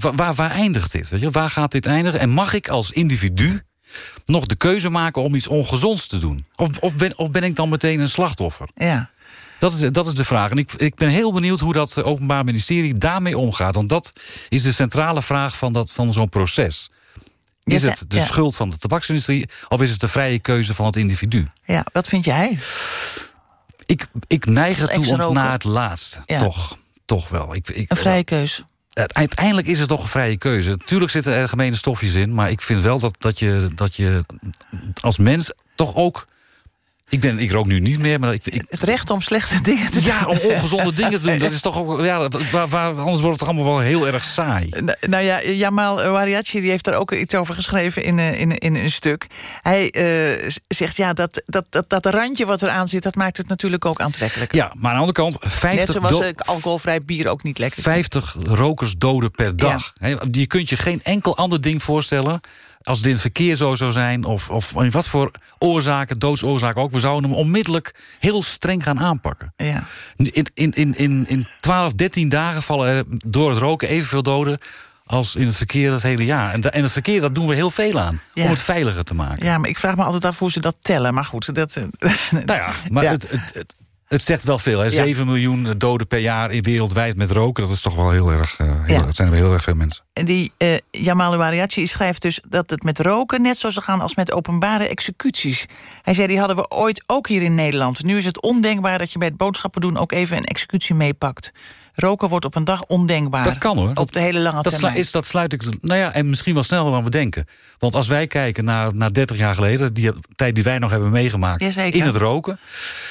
wa- waar, waar eindigt dit? Weet je? Waar gaat dit eindigen? En mag ik als individu nog de keuze maken om iets ongezonds te doen? Of, of, ben, of ben ik dan meteen een slachtoffer? Ja. Dat is, dat is de vraag. En ik, ik ben heel benieuwd hoe dat Openbaar Ministerie daarmee omgaat. Want dat is de centrale vraag van, dat- van zo'n proces. Is het de ja. schuld van de tabaksindustrie... of is het de vrije keuze van het individu? Ja, wat vind jij? Ik, ik neig ertoe om naar het laatste. Ja. Toch, toch wel. Ik, ik, Een vrije keus. het- uiteindelijk is het toch een vrije keuze. Tuurlijk zitten er gemene stofjes in... maar ik vind wel dat, dat, je, dat je als mens toch ook... Ik, ben, ik rook nu niet meer, maar ik, ik, Het recht om slechte [LAUGHS] dingen te doen. ja, om ongezonde dingen te doen. Dat is toch ook, ja, waar, waar, anders wordt het allemaal wel heel erg saai. Nou, Nou ja, Jamal Wariachi die heeft daar ook iets over geschreven in, eh, in, in een stuk. Hij eh, zegt, ja, dat, dat, dat, dat randje wat eraan zit... dat maakt het natuurlijk ook aantrekkelijk. Ja, maar aan de andere kant, 50, Net zoals eh, alcoholvrij bier ook niet lekker is. 50 rokersdoden per dag. Hè, Je kunt je geen enkel ander ding voorstellen... als het verkeer zo zou zijn... of, of in wat voor oorzaken, doodsoorzaken ook... we zouden hem onmiddellijk heel streng gaan aanpakken. Ja. In, in, in, in, in 12, 13 dagen vallen er door het roken evenveel doden... als in het verkeer het hele jaar. En, en het verkeer, dat doen we heel veel aan. Ja. Om het veiliger te maken. ja, maar ik vraag me altijd af hoe ze dat tellen. Maar goed, dat... eh, [LAUGHS] Nou ja, maar Ja. Het, het, het, het zegt wel veel. Hè? Ja. 7 miljoen doden per jaar wereldwijd met roken. Dat is toch wel heel erg... eh, heel, Ja. Dat zijn wel heel erg veel mensen. En die eh Jamal schrijft dus dat het met roken net zo zou gaan als met openbare executies. Hij zei, die hadden we ooit ook hier in Nederland. Nu is het ondenkbaar dat je bij het boodschappen doen ook even een executie meepakt. Roken wordt op een dag ondenkbaar. Dat kan hoor. Op de hele lange dat, termijn. is, dat sluit ik. Nou ja, en misschien wel sneller dan we denken. Want als wij kijken naar, naar 30 jaar geleden, die tijd die wij nog hebben meegemaakt Jazeker. in het roken,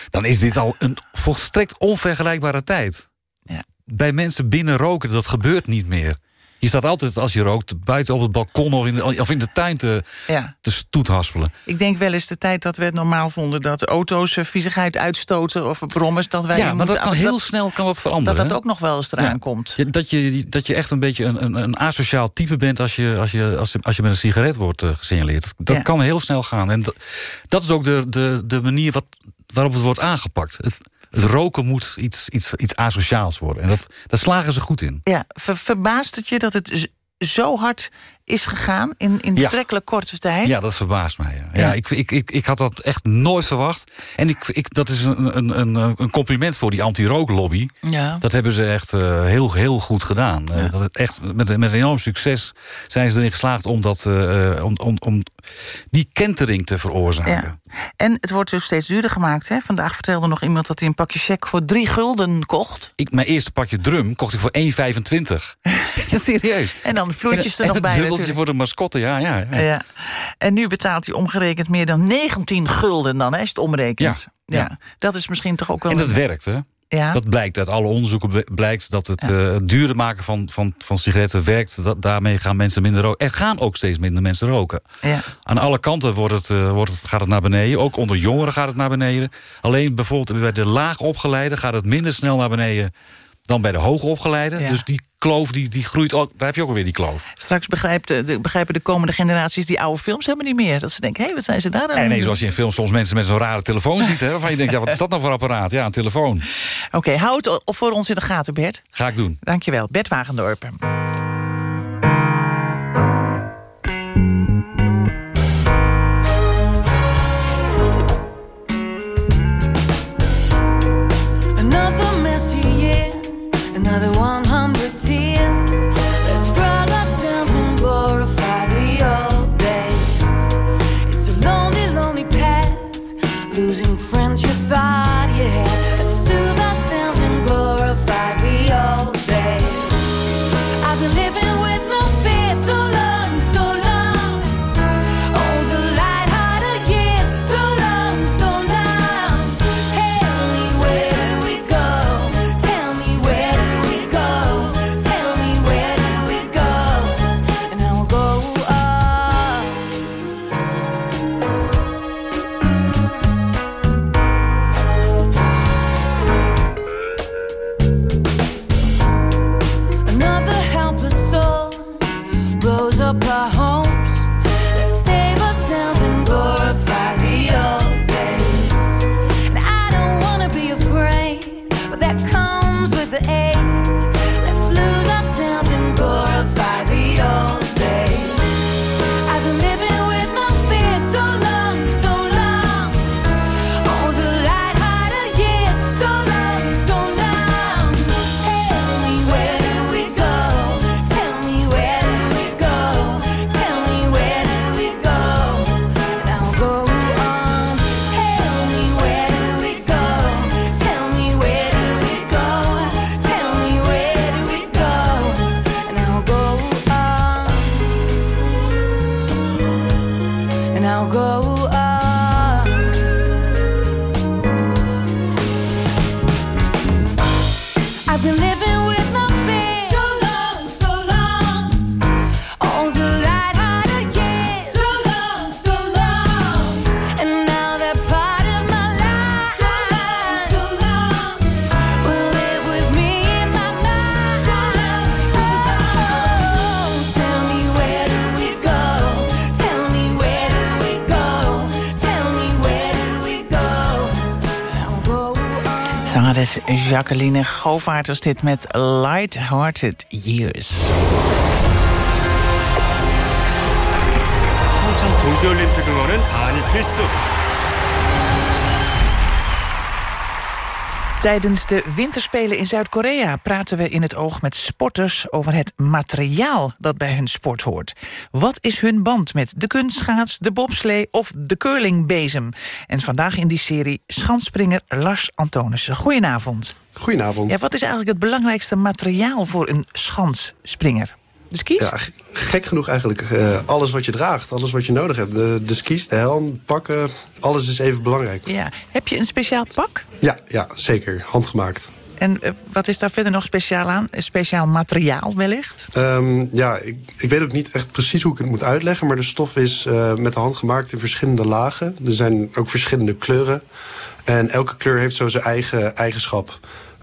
dan is dit al een volstrekt onvergelijkbare tijd. Ja. Bij mensen binnen roken, dat gebeurt niet meer. Je staat altijd als je rookt buiten op het balkon of in de, of in de tuin te, Ja. te stoethaspelen. Ik denk wel eens de tijd dat we het normaal vonden... dat auto's eh, viezigheid uitstoten of brommers... dat wij Ja, maar dat kan heel snel kan dat veranderen. dat dat hè? ook nog wel eens eraan Ja. komt. Dat je, dat je echt een beetje een, een, een asociaal type bent als je, als je, als je, als je met een sigaret wordt eh, gesignaleerd. Dat Ja. kan heel snel gaan. En dat, dat is ook de, de, de manier wat, waarop het wordt aangepakt. Het, het roken moet iets, iets, iets asociaals worden. En dat, daar slagen ze goed in. Ja, ver- verbaast het je dat het zo hard is gegaan in, in Ja. betrekkelijk korte tijd? Ja, dat verbaast mij. Ja. Ja. Ja. ik, ik, ik, ik had dat echt nooit verwacht. En ik, ik, dat is een, een, een, een compliment voor die anti-rooklobby. Ja. Dat hebben ze echt eh, heel, heel goed gedaan. Eh, dat echt, met, met enorm succes zijn ze erin geslaagd om, dat, eh, om, om, om die kentering te veroorzaken. Ja. En het wordt dus steeds duurder gemaakt. Hè? Vandaag vertelde nog iemand dat hij een pakje check voor drie gulden kocht. Ik, mijn eerste pakje drum kocht ik voor 1,25. ja, [LAUGHS] serieus. En dan vloertjes er En nog bij voor de mascotte, ja. ja, ja. Ja. En nu betaalt hij omgerekend meer dan 19 gulden dan, hè, je het omrekent. Ja, Ja. ja. Dat is misschien toch ook wel... En dat een- werkt, hè? Ja. Dat blijkt uit alle onderzoeken bl- blijkt dat het eh, het duurder maken van, van, van sigaretten werkt. Dat, daarmee gaan mensen minder roken. Er gaan ook steeds minder mensen roken. Ja. Aan alle kanten wordt het, eh, wordt het, gaat het naar beneden. Ook onder jongeren gaat het naar beneden. Alleen bijvoorbeeld bij de laag opgeleiden gaat het minder snel naar beneden dan bij de hoog opgeleiden. Ja. Dus die kloof die, die groeit ook. Daar heb je ook alweer die kloof. Straks begrijpt de, begrijpen de komende generaties die oude films helemaal niet meer. Dat ze denken, hé, wat zijn ze daar? En nee, zoals je in films soms mensen met zo'n rare telefoon ziet. Hè, waarvan je denkt, ja, wat is dat nou voor apparaat? Ja, een telefoon. Oké, hou het op voor ons in de gaten, Bert. Ga ik doen. Dankjewel, Bert Wagendorp. Jacqueline Govaert was dit met Light-Hearted Years. 평창 동계올림픽 응원은 반이 필수. Tijdens de winterspelen in Zuid-Korea praten we in het oog met sporters over het materiaal dat bij hun sport hoort. Wat is hun band met de kunstschaats, de bobslee of de curlingbezem? En vandaag in die serie schansspringer Lars Antonissen. Goedenavond. Goedenavond. Ja, wat is eigenlijk het belangrijkste materiaal voor een schansspringer? De skis? Ja, gek genoeg eigenlijk eh, alles wat je draagt, alles wat je nodig hebt. De, de skis, de helm, pakken, alles is even belangrijk. Ja. Heb je een speciaal pak? Ja, ja zeker. Handgemaakt. En eh, wat is daar verder nog speciaal aan? Een speciaal materiaal wellicht? Ehm, ja, ik, ik weet ook niet echt precies hoe ik het moet uitleggen... maar de stof is eh, met de hand gemaakt in verschillende lagen. Er zijn ook verschillende kleuren. En elke kleur heeft zo zijn eigen eigenschap.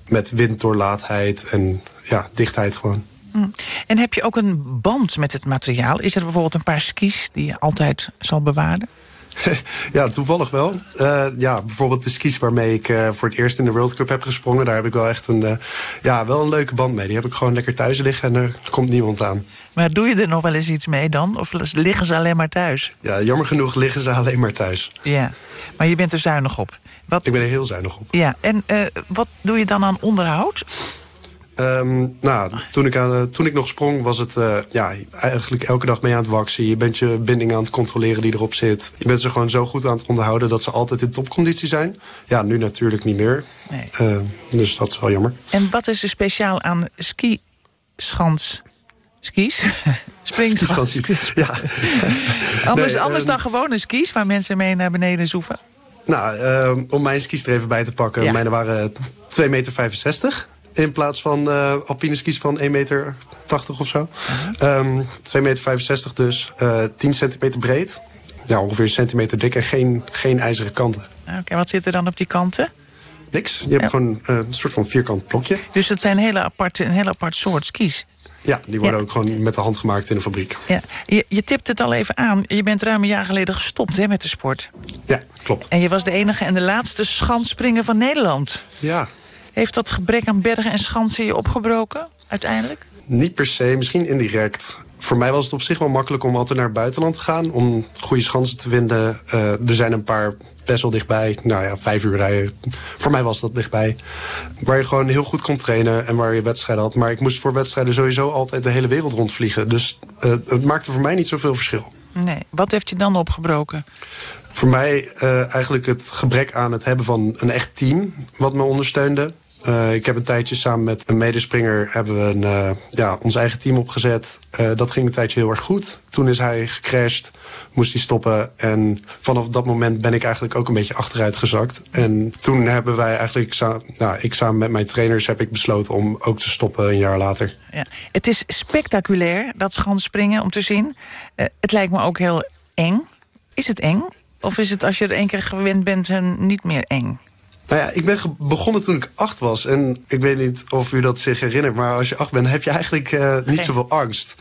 Met winddoorlaatheid en ja, dichtheid gewoon. Hm. En heb je ook een band met het materiaal? Is er bijvoorbeeld een paar skis die je altijd zal bewaren? [LAUGHS] Ja, toevallig wel. Eh, ja, bijvoorbeeld de skis waarmee ik eh, voor het eerst in de World Cup heb gesprongen. Daar heb ik wel echt een, eh, ja, wel een leuke band mee. Die heb ik gewoon lekker thuis liggen en er komt niemand aan. Maar doe je er nog wel eens iets mee dan? Of liggen ze alleen maar thuis? Ja, jammer genoeg liggen ze alleen maar thuis. Ja, maar je bent er zuinig op. Wat, Ik ben er heel zuinig op. ja, en wat doe je dan aan onderhoud? Ehm, nou, toen ik, aan, eh, toen ik nog sprong was het eh, ja, eigenlijk elke dag mee aan het waksen. Je bent je binding aan het controleren die erop zit. Je bent ze gewoon zo goed aan het onderhouden dat ze altijd in topconditie zijn. Ja, nu natuurlijk niet meer. Nee. Eh, dus dat is wel jammer. En wat is er speciaal aan ski-schans... Skis? [LAUGHS] Springschans. Ja. [LAUGHS] anders Nee, anders ehm, dan gewone skis waar mensen mee naar beneden zoeven? Nou, ehm, om mijn skis er even bij te pakken. Ja. Mijne waren 2,65 meter. In plaats van eh, alpine skis van 1,80 meter of zo. Ehm 2,65 meter dus. eh 10 centimeter breed. Ja, ongeveer een centimeter dik en geen, geen ijzeren kanten. Oké, wat zit er dan op die kanten? Niks. Je hebt Ja. gewoon eh, een soort van vierkant blokje. Dus het zijn hele aparte, een heel apart soort skis. Ja, die worden Ja. ook gewoon met de hand gemaakt in de fabriek. Ja, je, je tipt het al even aan. Je bent ruim een jaar geleden gestopt hè, met de sport. Ja, klopt. En je was de enige en de laatste schansspringer van Nederland. Ja, Heeft dat gebrek aan bergen en schansen je opgebroken, uiteindelijk? niet per se, misschien indirect. Voor mij was het op zich wel makkelijk om altijd naar het buitenland te gaan... om goede schansen te vinden. Eh, er zijn een paar best wel dichtbij. Nou ja, vijf uur rijden. Voor mij was dat dichtbij. Waar je gewoon heel goed kon trainen en waar je wedstrijden had. Maar ik moest voor wedstrijden sowieso altijd de hele wereld rondvliegen. Dus eh, het maakte voor mij niet zoveel verschil. Nee. Wat heeft je dan opgebroken? Voor mij eh, eigenlijk het gebrek aan het hebben van een echt team wat me ondersteunde. Eh, ik heb een tijdje samen met een medespringer hebben we een, eh, ja, ons eigen team opgezet. Eh, dat ging een tijdje heel erg goed. Toen is hij gecrashed, moest hij stoppen. En vanaf dat moment ben ik eigenlijk ook een beetje achteruit gezakt. En toen hebben wij eigenlijk, nou, ik samen met mijn trainers heb ik besloten om ook te stoppen een jaar later. Ja. Het is spectaculair, dat schanspringen, om te zien. Het lijkt me ook heel eng. Is het eng? Of is het als je er één keer gewend bent niet meer eng? Nou ja, ik ben begonnen toen ik acht was. En ik weet niet of u dat zich herinnert, maar als je acht bent, heb je eigenlijk eh, niet zoveel angst.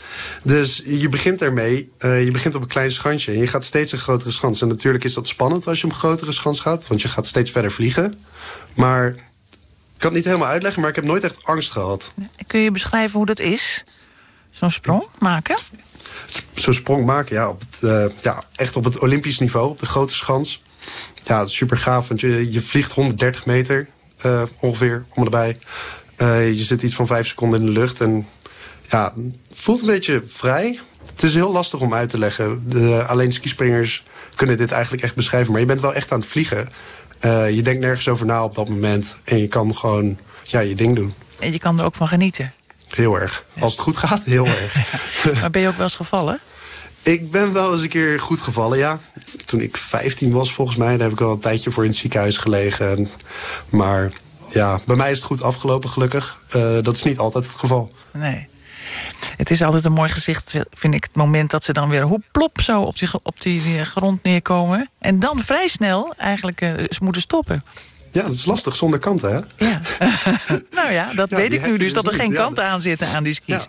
Dus je begint ermee, eh, je begint op een klein schansje en je gaat steeds een grotere schans. En natuurlijk is dat spannend als je een grotere schans gaat, want je gaat steeds verder vliegen. Maar ik kan het niet helemaal uitleggen, maar ik heb nooit echt angst gehad. Kun je beschrijven hoe dat is? Zo'n sprong maken? Zo'n sprong maken, ja, op het, eh, ja, echt op het Olympisch niveau, op de grote schans. Ja, super gaaf, want je, je vliegt 130 meter eh, ongeveer, om erbij. Eh, je zit iets van vijf seconden in de lucht en ja, voelt een beetje vrij. Het is heel lastig om uit te leggen. De, alleen skispringers kunnen dit eigenlijk echt beschrijven. Maar je bent wel echt aan het vliegen. Eh, je denkt nergens over na op dat moment. En je kan gewoon ja, je ding doen. En je kan er ook van genieten. Heel erg. Als het goed gaat, heel erg. [LAUGHS] Maar ben je ook wel eens gevallen? Ik ben wel eens een keer goed gevallen, ja. toen ik 15 was, volgens mij. Daar heb ik al een tijdje voor in het ziekenhuis gelegen. En, maar ja, bij mij is het goed afgelopen, gelukkig. Eh, dat is niet altijd het geval. Nee. Het is altijd een mooi gezicht, vind ik, het moment dat ze dan weer hoe plop zo op die, op die eh, grond neerkomen. En dan vrij snel eigenlijk uh, moeten stoppen. Ja, dat is lastig zonder kanten, hè? Ja. [LAUGHS] nou ja, dat Ja, weet ik nu je dus, dat er dus geen kanten aan zitten aan die skis.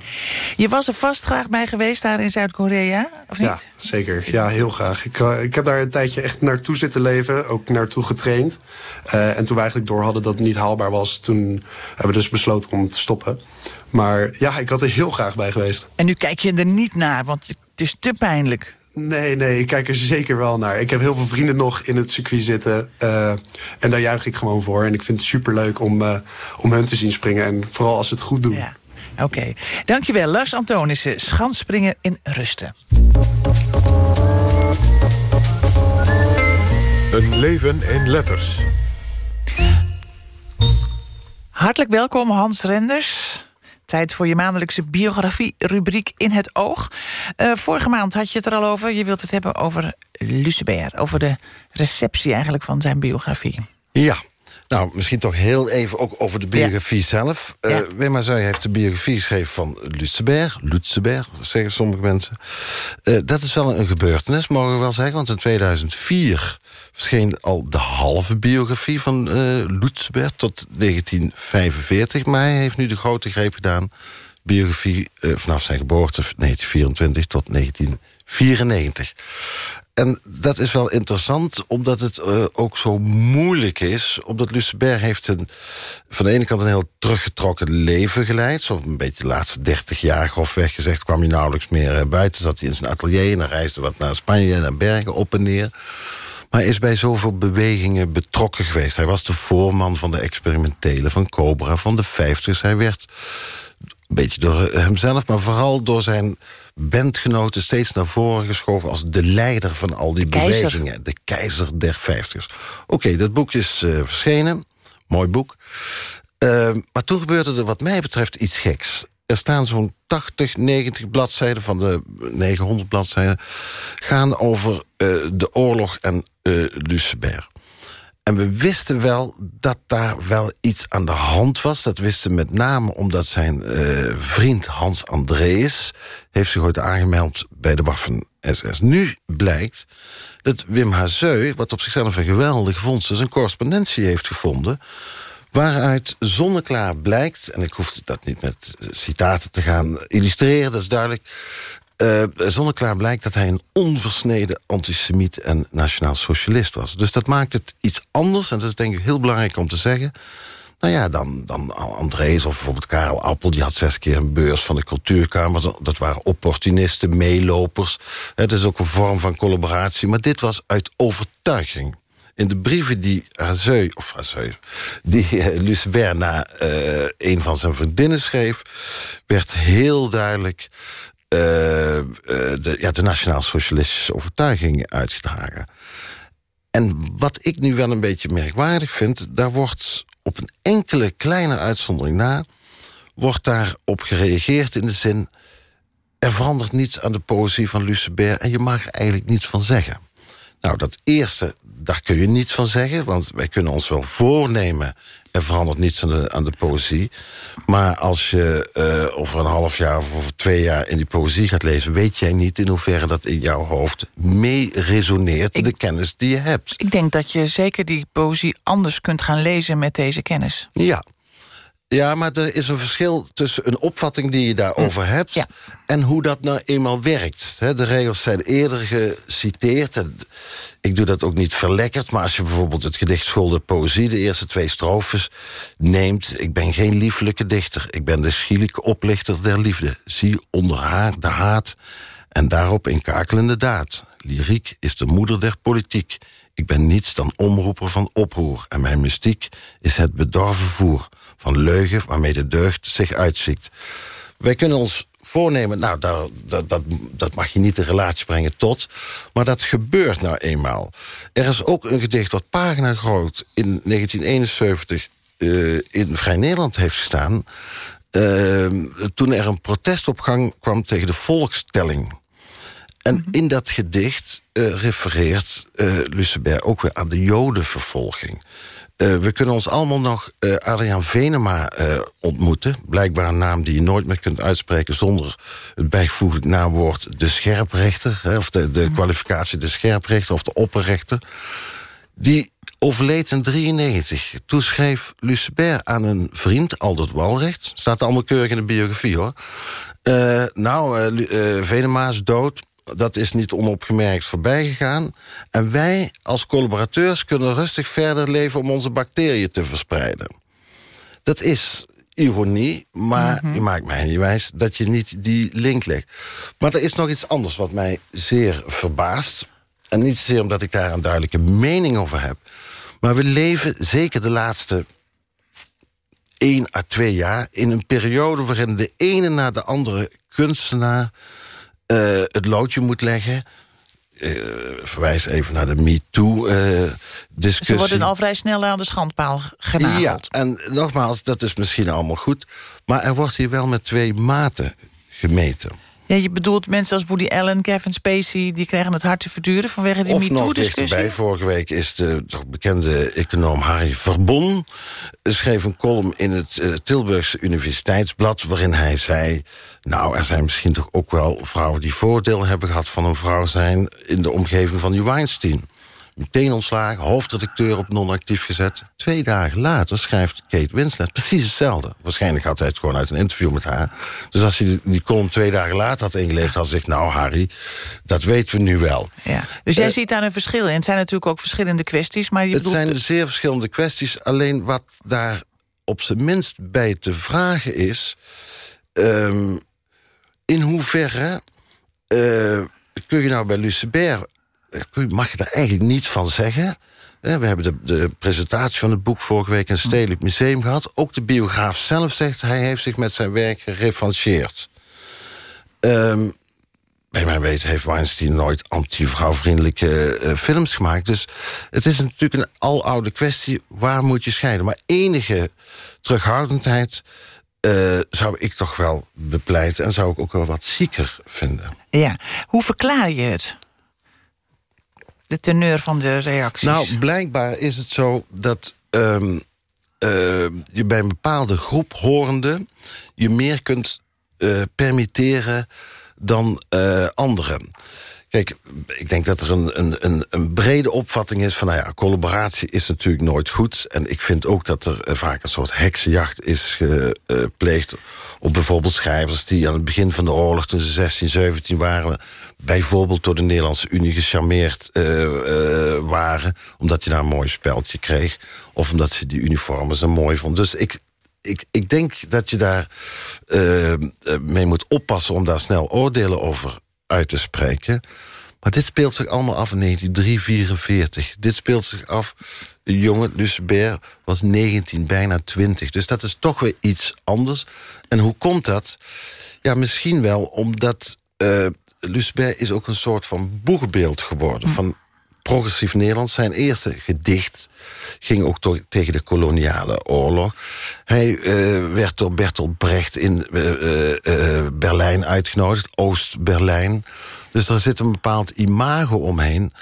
Je was er vast graag bij geweest daar in Zuid-Korea, of niet? Ja, zeker. Ja, heel graag. Ik, eh, ik heb daar een tijdje echt naartoe zitten leven, ook naartoe getraind. Eh, en toen we eigenlijk door hadden dat het niet haalbaar was, toen hebben we dus besloten om te stoppen. Maar ja, ik had er heel graag bij geweest. En nu kijk je er niet naar, want het is te pijnlijk. Nee, nee, ik kijk er zeker wel naar. Ik heb heel veel vrienden nog in het circuit zitten. eh, en daar juich ik gewoon voor. En ik vind het superleuk om, eh, om hun te zien springen. En vooral als ze het goed doen. Oké, dankjewel. Lars Antonissen, schansspringen in Rusten. Een leven in letters. Hartelijk welkom, Hans Renders. Tijd voor je maandelijkse biografie-rubriek In het Oog. Eh, vorige maand had je het er al over. Je wilt het hebben over Lucebert. Over de receptie eigenlijk van zijn biografie. Ja. Nou, misschien toch heel even ook over de biografie zelf. Eh Wim Hazeu heeft de biografie geschreven van Lutzeberg. Lutzeberg, zeggen sommige mensen. Eh, dat is wel een gebeurtenis, mogen we wel zeggen. Want in 2004 verscheen al de halve biografie van Lutzeberg... tot 1945. Maar hij heeft nu de grote greep gedaan. Biografie eh, vanaf zijn geboorte 1924 tot 1994. En dat is wel interessant, omdat het eh, ook zo moeilijk is. Omdat Lucebert heeft een, van de ene kant een heel teruggetrokken leven geleid. Zo'n beetje de laatste dertig jaar, grofweg gezegd... kwam hij nauwelijks meer buiten. Zat hij in zijn atelier en reisde wat naar Spanje en naar Bergen op en neer. Maar hij is bij zoveel bewegingen betrokken geweest. Hij was de voorman van de experimentele, van Cobra, van de vijftigers. Hij werd een beetje door hemzelf, maar vooral door zijn bandgenoten steeds naar voren geschoven als de leider van al die bewegingen. De keizer der vijftigers. Oké, dat boek is eh, verschenen. Mooi boek. Eh, maar toen gebeurde er wat mij betreft iets geks. Er staan zo'n 80, 90 bladzijden van de 900 bladzijden... gaan over eh, de oorlog en eh Lucebert. En we wisten wel dat daar wel iets aan de hand was. Dat wisten met name omdat zijn eh, vriend Hans Andrees... heeft zich ooit aangemeld bij de Waffen-SS. Nu blijkt dat Wim Hazeu, wat op zichzelf een geweldige vondst is... een correspondentie heeft gevonden... waaruit zonneklaar blijkt... en ik hoef dat niet met eh, citaten te gaan illustreren, dat is duidelijk... eh, zonneklaar blijkt dat hij een onversneden antisemiet en nationaal socialist was. Dus dat maakt het iets anders, en dat is denk ik heel belangrijk om te zeggen... Nou ja, dan, dan Andrees of bijvoorbeeld Karel Appel... die had zes keer een beurs van de cultuurkamer. Dat waren opportunisten, meelopers. Het is ook een vorm van collaboratie. Maar dit was uit overtuiging. In de brieven die Hazeu, of Hazeu, die uh, Lucebert naar eh, een van zijn vriendinnen schreef... werd heel duidelijk eh, de, ja, de nationaal-socialistische overtuiging uitgedragen. En wat ik nu wel een beetje merkwaardig vind... daar wordt op een enkele kleine uitzondering na... wordt daarop gereageerd in de zin... er verandert niets aan de poëzie van Lucebert... en je mag er eigenlijk niets van zeggen. Nou, dat eerste, daar kun je niets van zeggen... want wij kunnen ons wel voornemen... er verandert niets aan de, aan de poëzie. Maar als je eh, over een half jaar of over twee jaar... in die poëzie gaat lezen... weet jij niet in hoeverre dat in jouw hoofd mee resoneert... de kennis die je hebt. Ik denk dat je zeker die poëzie anders kunt gaan lezen met deze kennis. Ja. Ja, maar er is een verschil tussen een opvatting die je daarover hebt... en hoe dat nou eenmaal werkt. De regels zijn eerder geciteerd. En ik doe dat ook niet verlekkerd... maar als je bijvoorbeeld het gedicht School Poëzie... de eerste twee strofes neemt... ik ben geen liefelijke dichter... ik ben de schielijke oplichter der liefde. Zie onder haar de haat en daarop in kakelende daad. Lyriek is de moeder der politiek. Ik ben niets dan omroeper van oproer... en mijn mystiek is het bedorven voer... van leugen waarmee de deugd zich uitziekt. Wij kunnen ons voornemen, nou, dat, dat, dat, dat mag je niet in relatie brengen tot... maar dat gebeurt nou eenmaal. Er is ook een gedicht wat pagina groot in 1971... eh, in Vrij Nederland heeft gestaan... eh, toen er een protest op gang kwam tegen de volkstelling... En in dat gedicht eh, refereert uh, Lucebert ook weer aan de jodenvervolging. Uh, we kunnen ons allemaal nog uh, Adriaan Venema uh, ontmoeten. Blijkbaar een naam die je nooit meer kunt uitspreken... zonder het bijvoeglijk naamwoord de scherprechter... Hè, of de, de kwalificatie de scherprechter of de opperrechter. Die overleed in 93. Toen schreef Lucebert aan een vriend, Aldert Walrecht... staat allemaal keurig in de biografie, hoor. nou, Venema is dood dat is niet onopgemerkt voorbij gegaan. En wij als collaborateurs kunnen rustig verder leven... om onze bacteriën te verspreiden. Dat is ironie, maar Mhm. je maakt mij niet wijs... dat je niet die link legt. Maar er is nog iets anders wat mij zeer verbaast. En niet zozeer omdat ik daar een duidelijke mening over heb. Maar we leven zeker de laatste één à twee jaar... in een periode waarin de ene na de andere kunstenaar eh, het loodje moet leggen. Eh, verwijs even naar de MeToo-discussie. Ze worden al vrij snel aan de schandpaal genageld. ja, en nogmaals, dat is misschien allemaal goed... maar er wordt hier wel met twee maten gemeten. Ja, je bedoelt mensen als Woody Allen, Kevin Spacey... die krijgen het hard te verduren vanwege die MeToo-discussie? dichterbij, vorige week is de toch bekende econoom Harry Verbon... schreef een column in het eh, Tilburgse Universiteitsblad... waarin hij zei, nou, er zijn misschien toch ook wel vrouwen... die voordeel hebben gehad van een vrouw zijn... in de omgeving van die Weinstein. Meteen ontslagen, hoofdredacteur op non-actief gezet. Twee dagen later schrijft Kate Winslet precies hetzelfde. Waarschijnlijk had hij het gewoon uit een interview met haar. Dus als hij die, die column twee dagen later had ingeleefd... had hij gezegd, nou Harry, dat weten we nu wel. Ja. Dus jij Eh, ziet daar een verschil in. Het zijn natuurlijk ook verschillende kwesties. Maar je Het zijn zeer verschillende kwesties. Alleen wat daar op zijn minst bij te vragen is... ehm, in hoeverre eh, kun je nou bij Lucebert... mag je daar eigenlijk niets van zeggen... Eh, We hebben de, de presentatie van het boek vorige week in het Stedelijk Museum gehad. Ook de biograaf zelf zegt... hij heeft zich met zijn werk gerevancheerd. Ehm, bij mijn weten heeft Weinstein nooit anti-vrouwvriendelijke eh, films gemaakt. Dus het is natuurlijk een aloude kwestie. Waar moet je scheiden? Maar enige terughoudendheid eh, zou ik toch wel bepleiten... en zou ik ook wel wat zieker vinden. Ja. Hoe verklaar je het? De teneur van de reacties. Nou, blijkbaar is het zo dat ehm, eh, je bij een bepaalde groep horende... je meer kunt eh, permitteren dan eh, anderen. Kijk, ik denk dat er een, een, een, brede opvatting is van... nou ja, collaboratie is natuurlijk nooit goed. En ik vind ook dat er eh, vaak een soort heksenjacht is gepleegd... op bijvoorbeeld schrijvers die aan het begin van de oorlog... toen ze 16, 17 waren... bijvoorbeeld door de Nederlandse Unie gecharmeerd eh, eh, waren... omdat je daar een mooi speldje kreeg... of omdat ze die uniformen zo mooi vonden. Dus ik, ik, ik denk dat je daar mee moet oppassen... om daar snel oordelen over uit te spreken. Maar dit speelt zich allemaal af in 1944. Dit speelt zich af... De jongen, Lucebert, was 19, bijna 20. Dus dat is toch weer iets anders. En hoe komt dat? Ja, misschien wel omdat... eh Lucebert is ook een soort van boegbeeld geworden... van progressief Nederland. Zijn eerste gedicht ging ook tegen de koloniale oorlog. Hij eh, werd door Bertolt Brecht in eh, eh, Berlijn uitgenodigd, Oost-Berlijn. Dus er zit een bepaald imago omheen...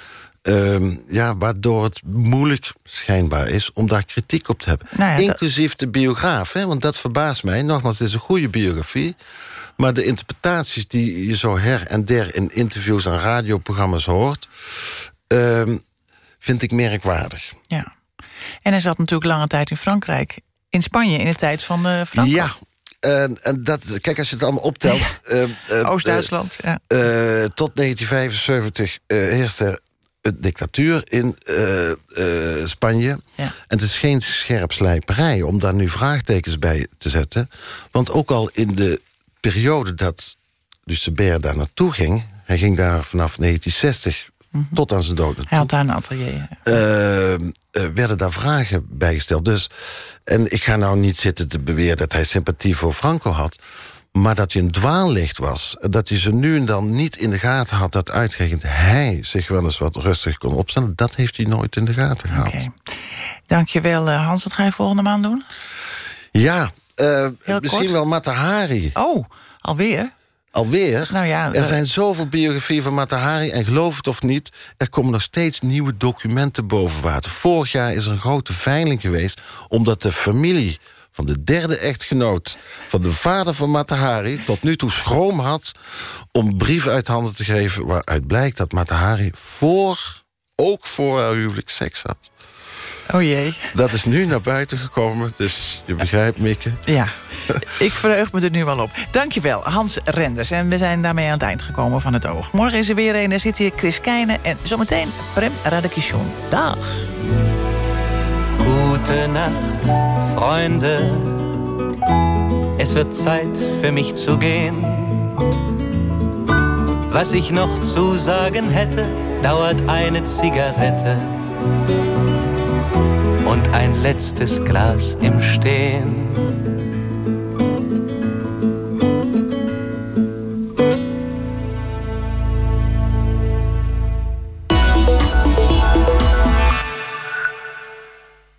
ehm, ja, waardoor het moeilijk schijnbaar is om daar kritiek op te hebben. Nou ja, Inclusief de biograaf, hè, want dat verbaast mij. Nogmaals, het is een goede biografie. Maar de interpretaties die je zo her en der in interviews en radioprogramma's hoort... ehm, vind ik merkwaardig. Ja. En hij zat natuurlijk lange tijd in Frankrijk. In Spanje, in de tijd van eh Franco. Ja, en, en dat, kijk, als je het allemaal optelt... eh, eh, Oost-Duitsland, ja. eh, tot 1975 eh heerste een dictatuur in Spanje. Ja. En het is geen scherpslijperij om daar nu vraagtekens bij te zetten. Want ook al in de periode dat Lucebert daar naartoe ging... hij ging daar vanaf 1960 tot aan zijn dood. Hij had daar een atelier. eh, werden daar vragen bij gesteld. Dus, en ik ga nou niet zitten te beweren dat hij sympathie voor Franco had... maar dat hij een dwaallicht was. Dat hij ze nu en dan niet in de gaten had... dat uitgerekend hij zich wel eens wat rustig kon opstellen... dat heeft hij nooit in de gaten gehad. Dankjewel, eh, Hans. Wat ga je volgende maand doen? Ja, misschien kort. wel Matahari. Oh, alweer? Alweer? Nou ja, er zijn zoveel biografieën van Matahari... en geloof het of niet, er komen nog steeds nieuwe documenten boven water. Vorig jaar is er een grote veiling geweest... omdat de familie van de derde echtgenoot van de vader van Matahari... tot nu toe schroom had om brieven uit handen te geven... waaruit blijkt dat Matahari voor, ook voor haar huwelijk seks had. Oh jee. Dat is nu naar buiten gekomen, dus je begrijpt, Mikke. Ja, [LAUGHS] ik verheug me er nu al op. Dankjewel, Hans Renders. En we zijn daarmee aan het eind gekomen van het oog. Morgen is er weer een, er zit hier Chris Keijnen... en zometeen Prem Radakishon. Dag. Gute Nacht, Freunde. Es wird Zeit für mich zu gehen. Was ich noch zu sagen hätte, dauert eine Zigarette und ein letztes Glas im Stehen.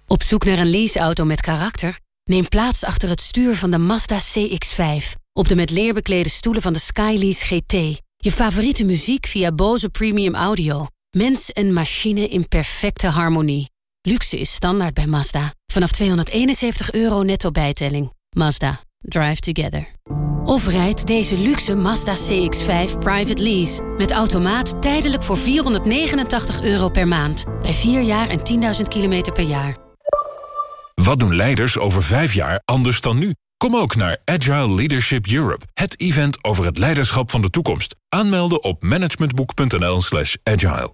Op zoek naar een leaseauto met karakter? Neem plaats achter het stuur van de Mazda CX-5. Op de met leer beklede stoelen van de Skylease GT. Je favoriete muziek via Bose Premium Audio. Mens en machine in perfecte harmonie. Luxe is standaard bij Mazda. Vanaf 271 euro netto bijtelling. Mazda. Drive together. Of rijd deze luxe Mazda CX-5 private lease. Met automaat tijdelijk voor 489 euro per maand. Bij 4 jaar en 10.000 kilometer per jaar. Wat doen leiders over vijf jaar anders dan nu? Kom ook naar Agile Leadership Europe, het event over het leiderschap van de toekomst. Aanmelden op managementboek.nl slash agile.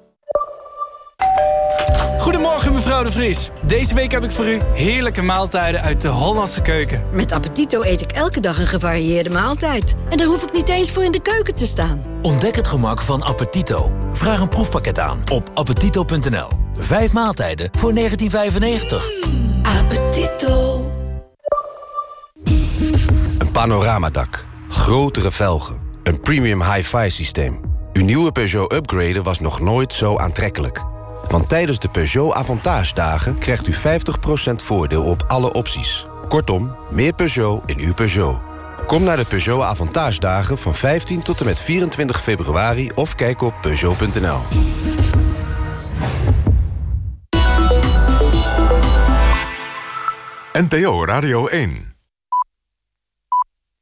Goedemorgen mevrouw de Vries. Deze week heb ik voor u heerlijke maaltijden uit de Hollandse keuken. Met Appetito eet ik elke dag een gevarieerde maaltijd. En daar hoef ik niet eens voor in de keuken te staan. Ontdek het gemak van Appetito. Vraag een proefpakket aan op appetito.nl. Vijf maaltijden voor 1995. Appetito. Een panoramadak, grotere velgen, een premium hi-fi systeem. Uw nieuwe Peugeot upgraden was nog nooit zo aantrekkelijk. Want tijdens de Peugeot Avantage dagen krijgt u 50% voordeel op alle opties. Kortom, meer Peugeot in uw Peugeot. Kom naar de Peugeot Avantage dagen van 15 tot en met 24 februari... of kijk op Peugeot.nl. NPO Radio 1